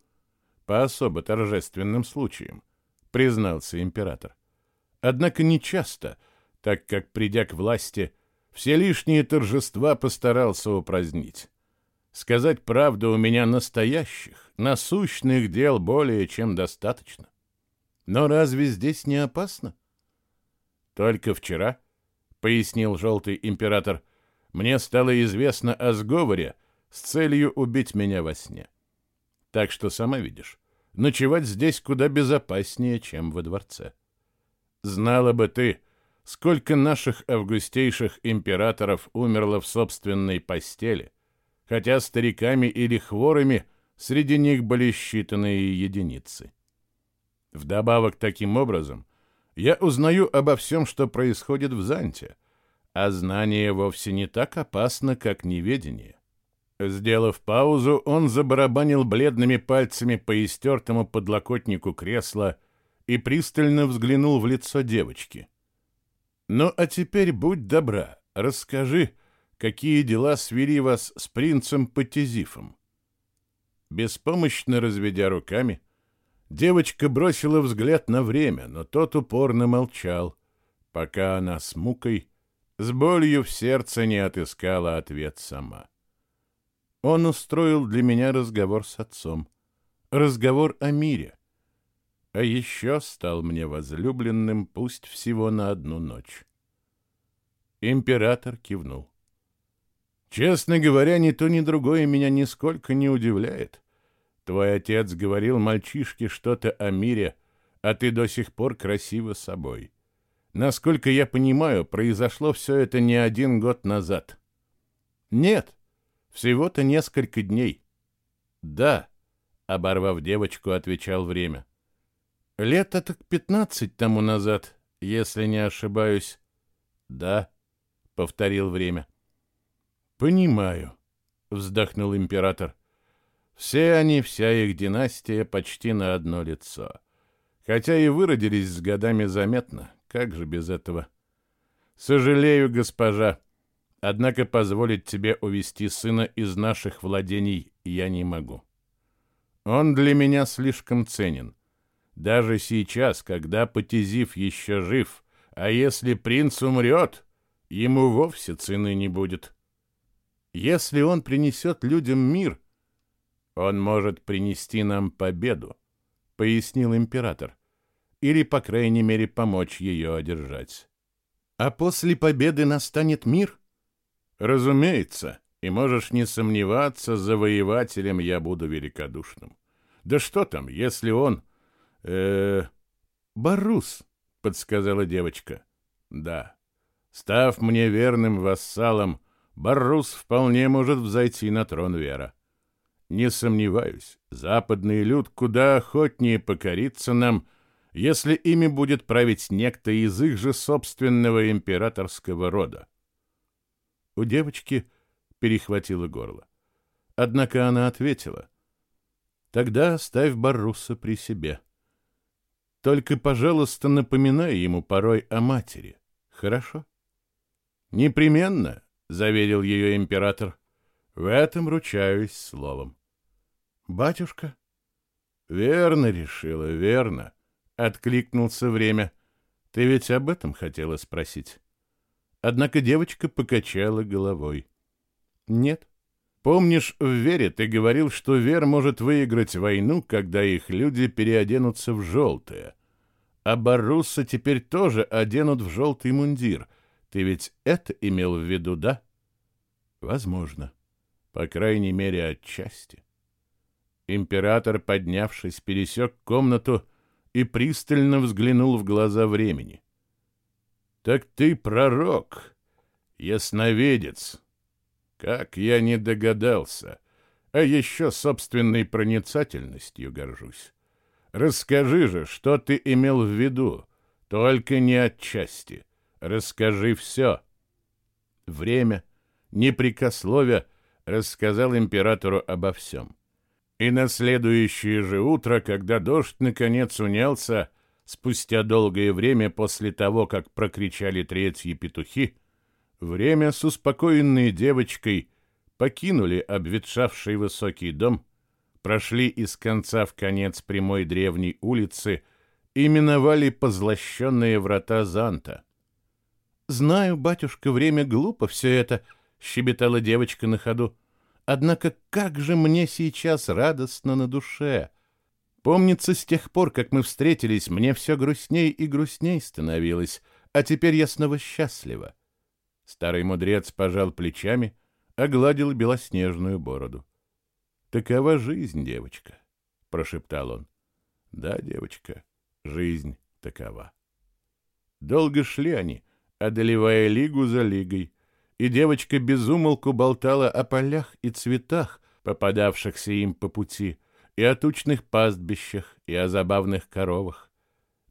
по особо торжественным случаям», — признался император. «Однако не часто, так как, придя к власти, все лишние торжества постарался упразднить. Сказать правду, у меня настоящих, насущных дел более чем достаточно. Но разве здесь не опасно? Только вчера, — пояснил желтый император, — мне стало известно о сговоре с целью убить меня во сне. Так что, сама видишь, ночевать здесь куда безопаснее, чем во дворце. Знала бы ты, сколько наших августейших императоров умерло в собственной постели — хотя стариками или хворыми среди них были считанные единицы. Вдобавок, таким образом, я узнаю обо всем, что происходит в Занте, а знание вовсе не так опасно, как неведение. Сделав паузу, он забарабанил бледными пальцами по истертому подлокотнику кресла и пристально взглянул в лицо девочки. «Ну, а теперь будь добра, расскажи, какие дела свели вас с принцем Патизифом. Беспомощно разведя руками, девочка бросила взгляд на время, но тот упорно молчал, пока она с мукой, с болью в сердце не отыскала ответ сама. Он устроил для меня разговор с отцом, разговор о мире, а еще стал мне возлюбленным, пусть всего на одну ночь. Император кивнул. Честно говоря, ни то, ни другое меня нисколько не удивляет. Твой отец говорил мальчишке что-то о мире, а ты до сих пор красива собой. Насколько я понимаю, произошло все это не один год назад. Нет, всего-то несколько дней. Да, оборвав девочку, отвечал время. Лето так пятнадцать тому назад, если не ошибаюсь. Да, повторил время. — «Понимаю», — вздохнул император. «Все они, вся их династия почти на одно лицо. Хотя и выродились с годами заметно, как же без этого? Сожалею, госпожа, однако позволить тебе увести сына из наших владений я не могу. Он для меня слишком ценен. Даже сейчас, когда Патизив еще жив, а если принц умрет, ему вовсе цены не будет». Если он принесет людям мир, он может принести нам победу, пояснил император, или, по крайней мере, помочь ее одержать. А после победы настанет мир? Разумеется, и можешь не сомневаться, завоевателем я буду великодушным. Да что там, если он... э Барус, подсказала девочка. Да, Став мне верным вассалом, Баррус вполне может взойти на трон Вера. Не сомневаюсь, западный люд куда охотнее покорится нам, если ими будет править некто из их же собственного императорского рода. У девочки перехватило горло. Однако она ответила. «Тогда оставь Барруса при себе. Только, пожалуйста, напоминай ему порой о матери. Хорошо?» «Непременно», — заверил ее император. «В этом ручаюсь словом». «Батюшка?» «Верно решила, верно», — откликнулся время. «Ты ведь об этом хотела спросить?» Однако девочка покачала головой. «Нет. Помнишь, в Вере ты говорил, что Вер может выиграть войну, когда их люди переоденутся в желтое. А Баруса теперь тоже оденут в желтый мундир. Ты ведь это имел в виду, да?» «Возможно. По крайней мере, отчасти». Император, поднявшись, пересек комнату и пристально взглянул в глаза времени. «Так ты пророк, ясновидец. Как я не догадался, а еще собственной проницательностью горжусь. Расскажи же, что ты имел в виду, только не отчасти. Расскажи все». Время, непрекословие, рассказал императору обо всем. И на следующее же утро, когда дождь наконец унялся, спустя долгое время после того, как прокричали третьи петухи, время с успокоенной девочкой покинули обветшавший высокий дом, прошли из конца в конец прямой древней улицы и миновали позлощенные врата Занта. «Знаю, батюшка, время глупо все это», — щебетала девочка на ходу. Однако как же мне сейчас радостно на душе! Помнится, с тех пор, как мы встретились, мне все грустней и грустней становилось, а теперь я снова счастлива. Старый мудрец пожал плечами, огладил белоснежную бороду. «Такова жизнь, девочка», — прошептал он. «Да, девочка, жизнь такова». Долго шли они, одолевая лигу за лигой, и девочка безумолку болтала о полях и цветах, попадавшихся им по пути, и о тучных пастбищах, и о забавных коровах.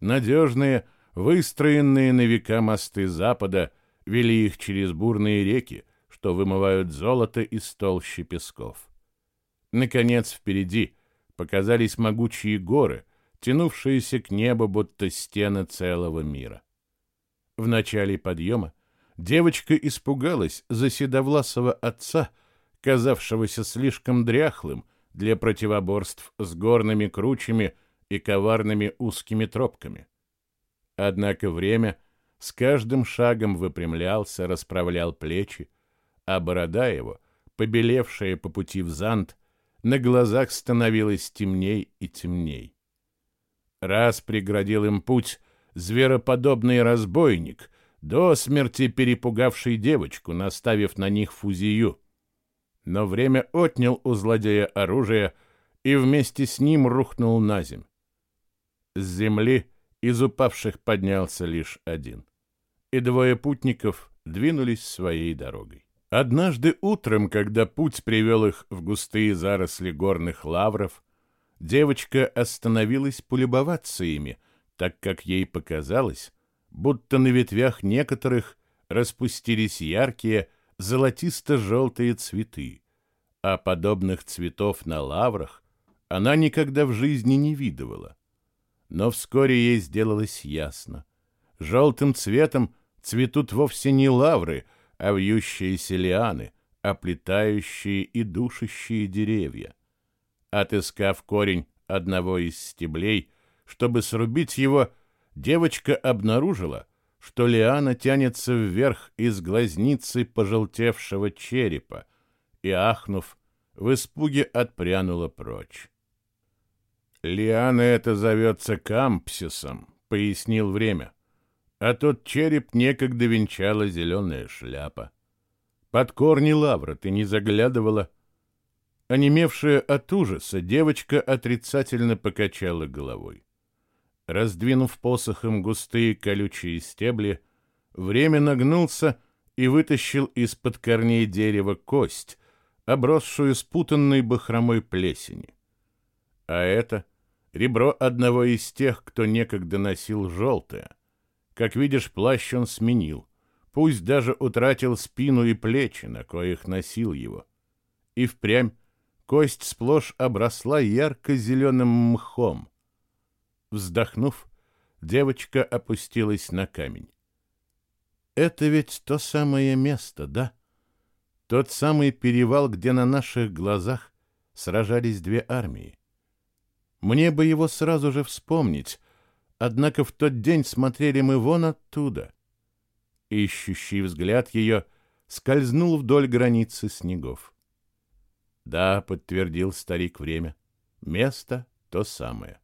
Надежные, выстроенные на века мосты Запада вели их через бурные реки, что вымывают золото из толщи песков. Наконец, впереди показались могучие горы, тянувшиеся к небу, будто стены целого мира. В начале подъема девочка испугалась за седовласого отца, казавшегося слишком дряхлым для противоборств с горными кручами и коварными узкими тропками. Однако время с каждым шагом выпрямлялся, расправлял плечи, а борода его, побелевшая по пути в Зант, на глазах становилась темней и темней. Раз преградил им путь звероподобный разбойник — до смерти перепугавший девочку, наставив на них фузию. Но время отнял у злодея оружие и вместе с ним рухнул на земь. С земли из упавших поднялся лишь один. И двое путников двинулись своей дорогой. Однажды утром, когда путь привел их в густые заросли горных лавров, девочка остановилась полюбоваться ими, так как ей показалось, будто на ветвях некоторых распустились яркие золотисто-желтые цветы, а подобных цветов на лаврах она никогда в жизни не видывала. Но вскоре ей сделалось ясно. Желтым цветом цветут вовсе не лавры, а вьющиеся лианы, оплетающие и душащие деревья. Отыскав корень одного из стеблей, чтобы срубить его, девочка обнаружила, что лиана тянется вверх из глазницы пожелтевшего черепа, и, ахнув, в испуге отпрянула прочь. «Лиана это зовется кампсисом», — пояснил время, а тот череп некогда венчала зеленая шляпа. Под корни лавра ты не заглядывала. Онемевшая от ужаса, девочка отрицательно покачала головой. Раздвинув посохом густые колючие стебли, время нагнулся и вытащил из-под корней дерева кость, обросшую спутанной бахромой плесени. А это ребро одного из тех, кто некогда носил желтое. Как видишь, плащ он сменил, пусть даже утратил спину и плечи, на коих носил его. И впрямь кость сплошь обросла ярко-зеленым мхом. Вздохнув, девочка опустилась на камень. Это ведь то самое место, да? Тот самый перевал, где на наших глазах сражались две армии. Мне бы его сразу же вспомнить, однако в тот день смотрели мы вон оттуда. Ищущий взгляд ее скользнул вдоль границы снегов. Да, подтвердил старик время, место то самое.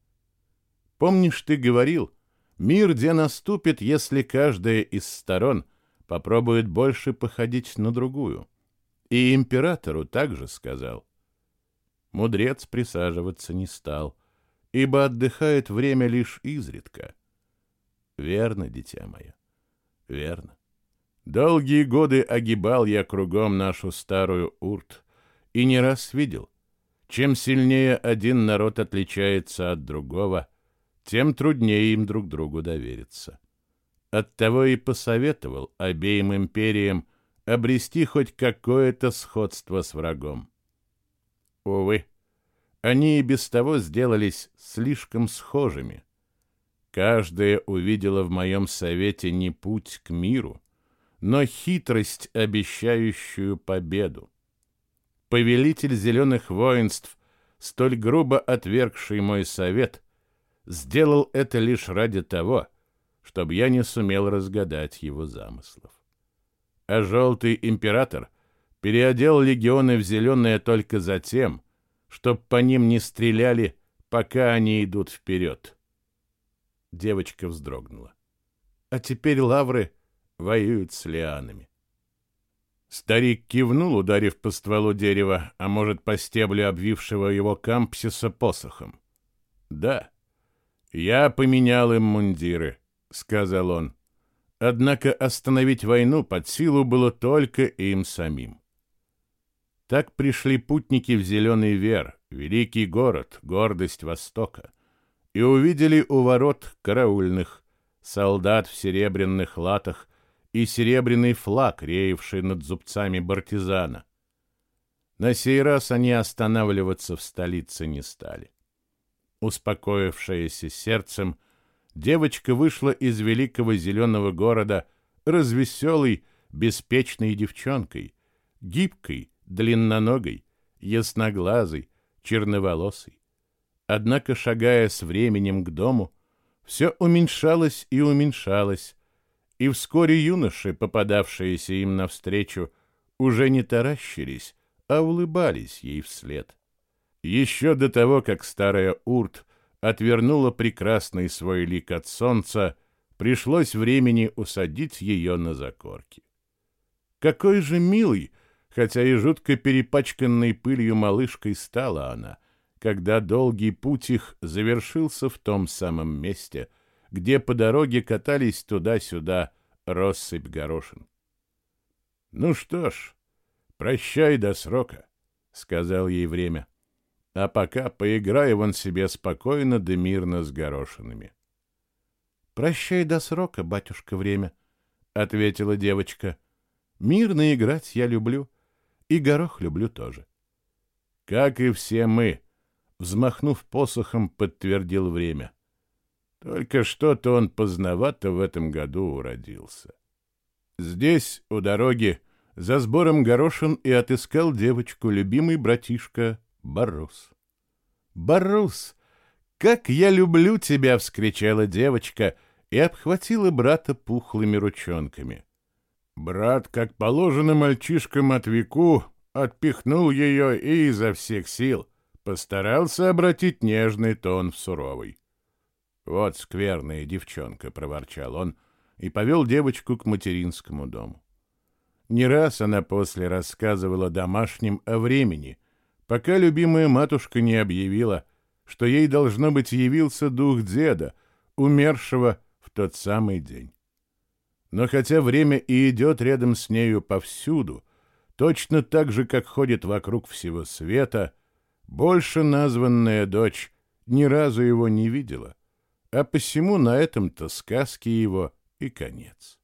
Помнишь, ты говорил, мир где наступит, если каждая из сторон попробует больше походить на другую. И императору также сказал. Мудрец присаживаться не стал, ибо отдыхает время лишь изредка. Верно, дитя мое, верно. Долгие годы огибал я кругом нашу старую урт и не раз видел, чем сильнее один народ отличается от другого, тем труднее им друг другу довериться. Оттого и посоветовал обеим империям обрести хоть какое-то сходство с врагом. Увы, они и без того сделались слишком схожими. Каждая увидела в моем совете не путь к миру, но хитрость, обещающую победу. Повелитель зеленых воинств, столь грубо отвергший мой совет, сделал это лишь ради того, чтобы я не сумел разгадать его замыслов. А желтый император переодел легионы в зеленые только за тем, чтоб по ним не стреляли, пока они идут вперед. Девочка вздрогнула. А теперь лавры воюют с лианами. Старик кивнул, ударив по стволу дерева, а может, по стеблю обвившего его кампсиса посохом. Да, я поменял им мундиры, сказал он. Однако остановить войну под силу было только им самим. Так пришли путники в Зеленый Вер, великий город, гордость Востока, и увидели у ворот караульных, солдат в серебряных латах и серебряный флаг, реевший над зубцами партизана. На сей раз они останавливаться в столице не стали. Успокоившаяся сердцем, девочка вышла из великого зеленого города развеселой, беспечной девчонкой, гибкой, длинноногой, ясноглазой, черноволосой. Однако, шагая с временем к дому, все уменьшалось и уменьшалось, и вскоре юноши, попадавшиеся им навстречу, уже не таращились, а улыбались ей вслед. Еще до того, как старая Урт отвернула прекрасный свой лик от солнца, пришлось времени усадить ее на закорки. Какой же милый, хотя и жутко перепачканной пылью малышкой стала она, когда долгий путь их завершился в том самом месте, где по дороге катались туда-сюда россыпь горошин. «Ну что ж, прощай до срока», — сказал ей время. А пока поиграй вон себе спокойно да мирно с горошинами. — Прощай до срока, батюшка, время, — ответила девочка. — Мирно играть я люблю, и горох люблю тоже. — Как и все мы, — взмахнув посохом, подтвердил время. Только что-то он поздновато в этом году уродился. Здесь, у дороги, за сбором горошин и отыскал девочку любимый братишка Барус. «Барус, как я люблю тебя!» — вскричала девочка и обхватила брата пухлыми ручонками. Брат, как положено мальчишкам от веку, отпихнул ее и изо всех сил постарался обратить нежный тон в суровый. «Вот скверная девчонка», — проворчал он и повел девочку к материнскому дому. Не раз она после рассказывала домашним о времени, пока любимая матушка не объявила, что ей должно быть явился дух деда, умершего в тот самый день. Но хотя время и идет рядом с нею повсюду, точно так же, как ходит вокруг всего света, больше названная дочь ни разу его не видела, а посему на этом-то сказки его и конец.